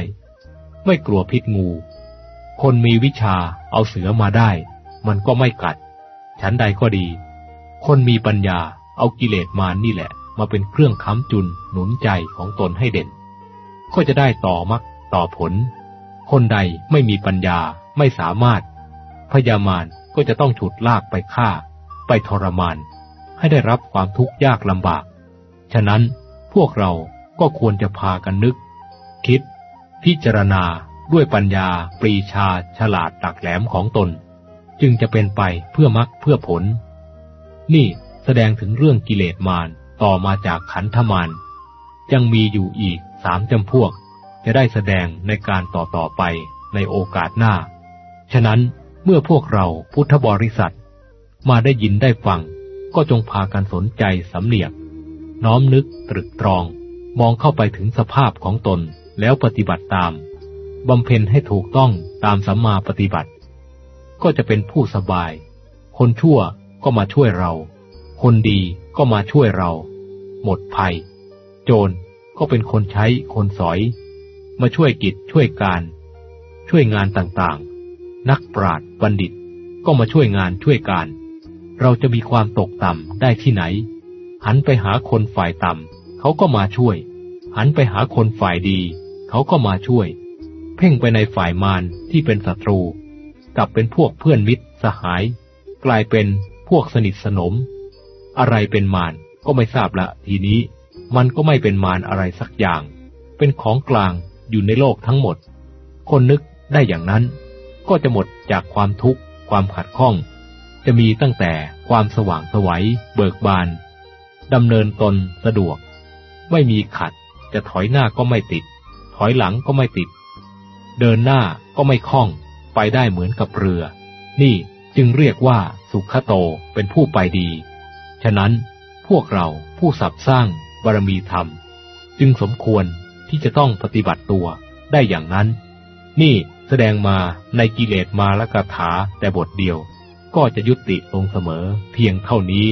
ไม่กลัวพิษงู คนมีวิชาเอาเสือมาได้ มันก็ไม่กัด ฉันใดก็ดี คนมีปัญญาเอากิเลสมานนี่แหละ มาเป็นเครื่องค้ำจุนหนุนใจของตนให้เด่น ก็จะได้ต่อมักต่อผล คนใดไม่มีปัญญาไม่สามารถ พยามารก็จะต้องฉุดลากไปฆ่า ไปทรมาน ให้ได้รับความทุกข์ยากลำบาก ฉะนั้นพวกเราก็ควรจะพากันนึก คิด พิจารณาด้วยปัญญาปรีชาฉลาดตักแหลมของตน จึงจะเป็นไปเพื่อมรรคเพื่อผล นี่แสดงถึงเรื่องกิเลสมาร ต่อมาจากขันธมารยังมีอยู่อีกสามจำพวก จะได้แสดงในการต่อต่อไปในโอกาสหน้า ฉะนั้นเมื่อพวกเราพุทธบริษัท มาได้ยินได้ฟัง ก็จงพากันสนใจสำเนียก น้อมนึกตรึกตรอง มองเข้าไปถึงสภาพของตนแล้วปฏิบัติตามบำเพ็ญให้ถูกต้องตามสัมมาปฏิบัติ ก็จะเป็นผู้สบาย คนชั่วก็มาช่วยเรา คนดี ก็มาช่วยเรา หมดภัย โจรก็เป็นคนใช้คนสอย มาช่วยกิจช่วยการ ช่วยงานต่างๆ นักปราชญ์บัณฑิตก็มาช่วยงานช่วยการ เราจะมีความตกต่ำได้ที่ไหน หันไปหาคนฝ่ายต่ำเขาก็มาช่วย หันไปหาคนฝ่ายดี เขาก็มาช่วย เพ่งไปในฝ่ายมารที่เป็นศัตรู กลับเป็นพวกเพื่อนมิตรสหาย กลายเป็นพวกสนิทสนม อะไรเป็นมารก็ไม่ทราบละ ทีนี้ มันก็ไม่เป็นมารอะไรสักอย่าง เป็นของกลางอยู่ในโลกทั้งหมด คนนึกได้อย่างนั้น ก็จะหมดจากความทุกข์ ความขัดข้อง จะมีตั้งแต่ความสว่างสวัยเบิกบานดำเนินตนสะดวก ไม่มีขัด จะถอยหน้าก็ไม่ติด ถอยหลังก็ไม่ติด เดินหน้าก็ไม่คล่อง ไปได้เหมือนกับเรือ นี่จึงเรียกว่าสุขโตเป็นผู้ไปดี ฉะนั้นพวกเราผู้สับสร้างบารมีธรรม จึงสมควรที่จะต้องปฏิบัติตัวได้อย่างนั้น นี่แสดงมาในกิเลสมาละกถาแต่บทเดียว ก็จะยุติลงเสมอเพียงเท่านี้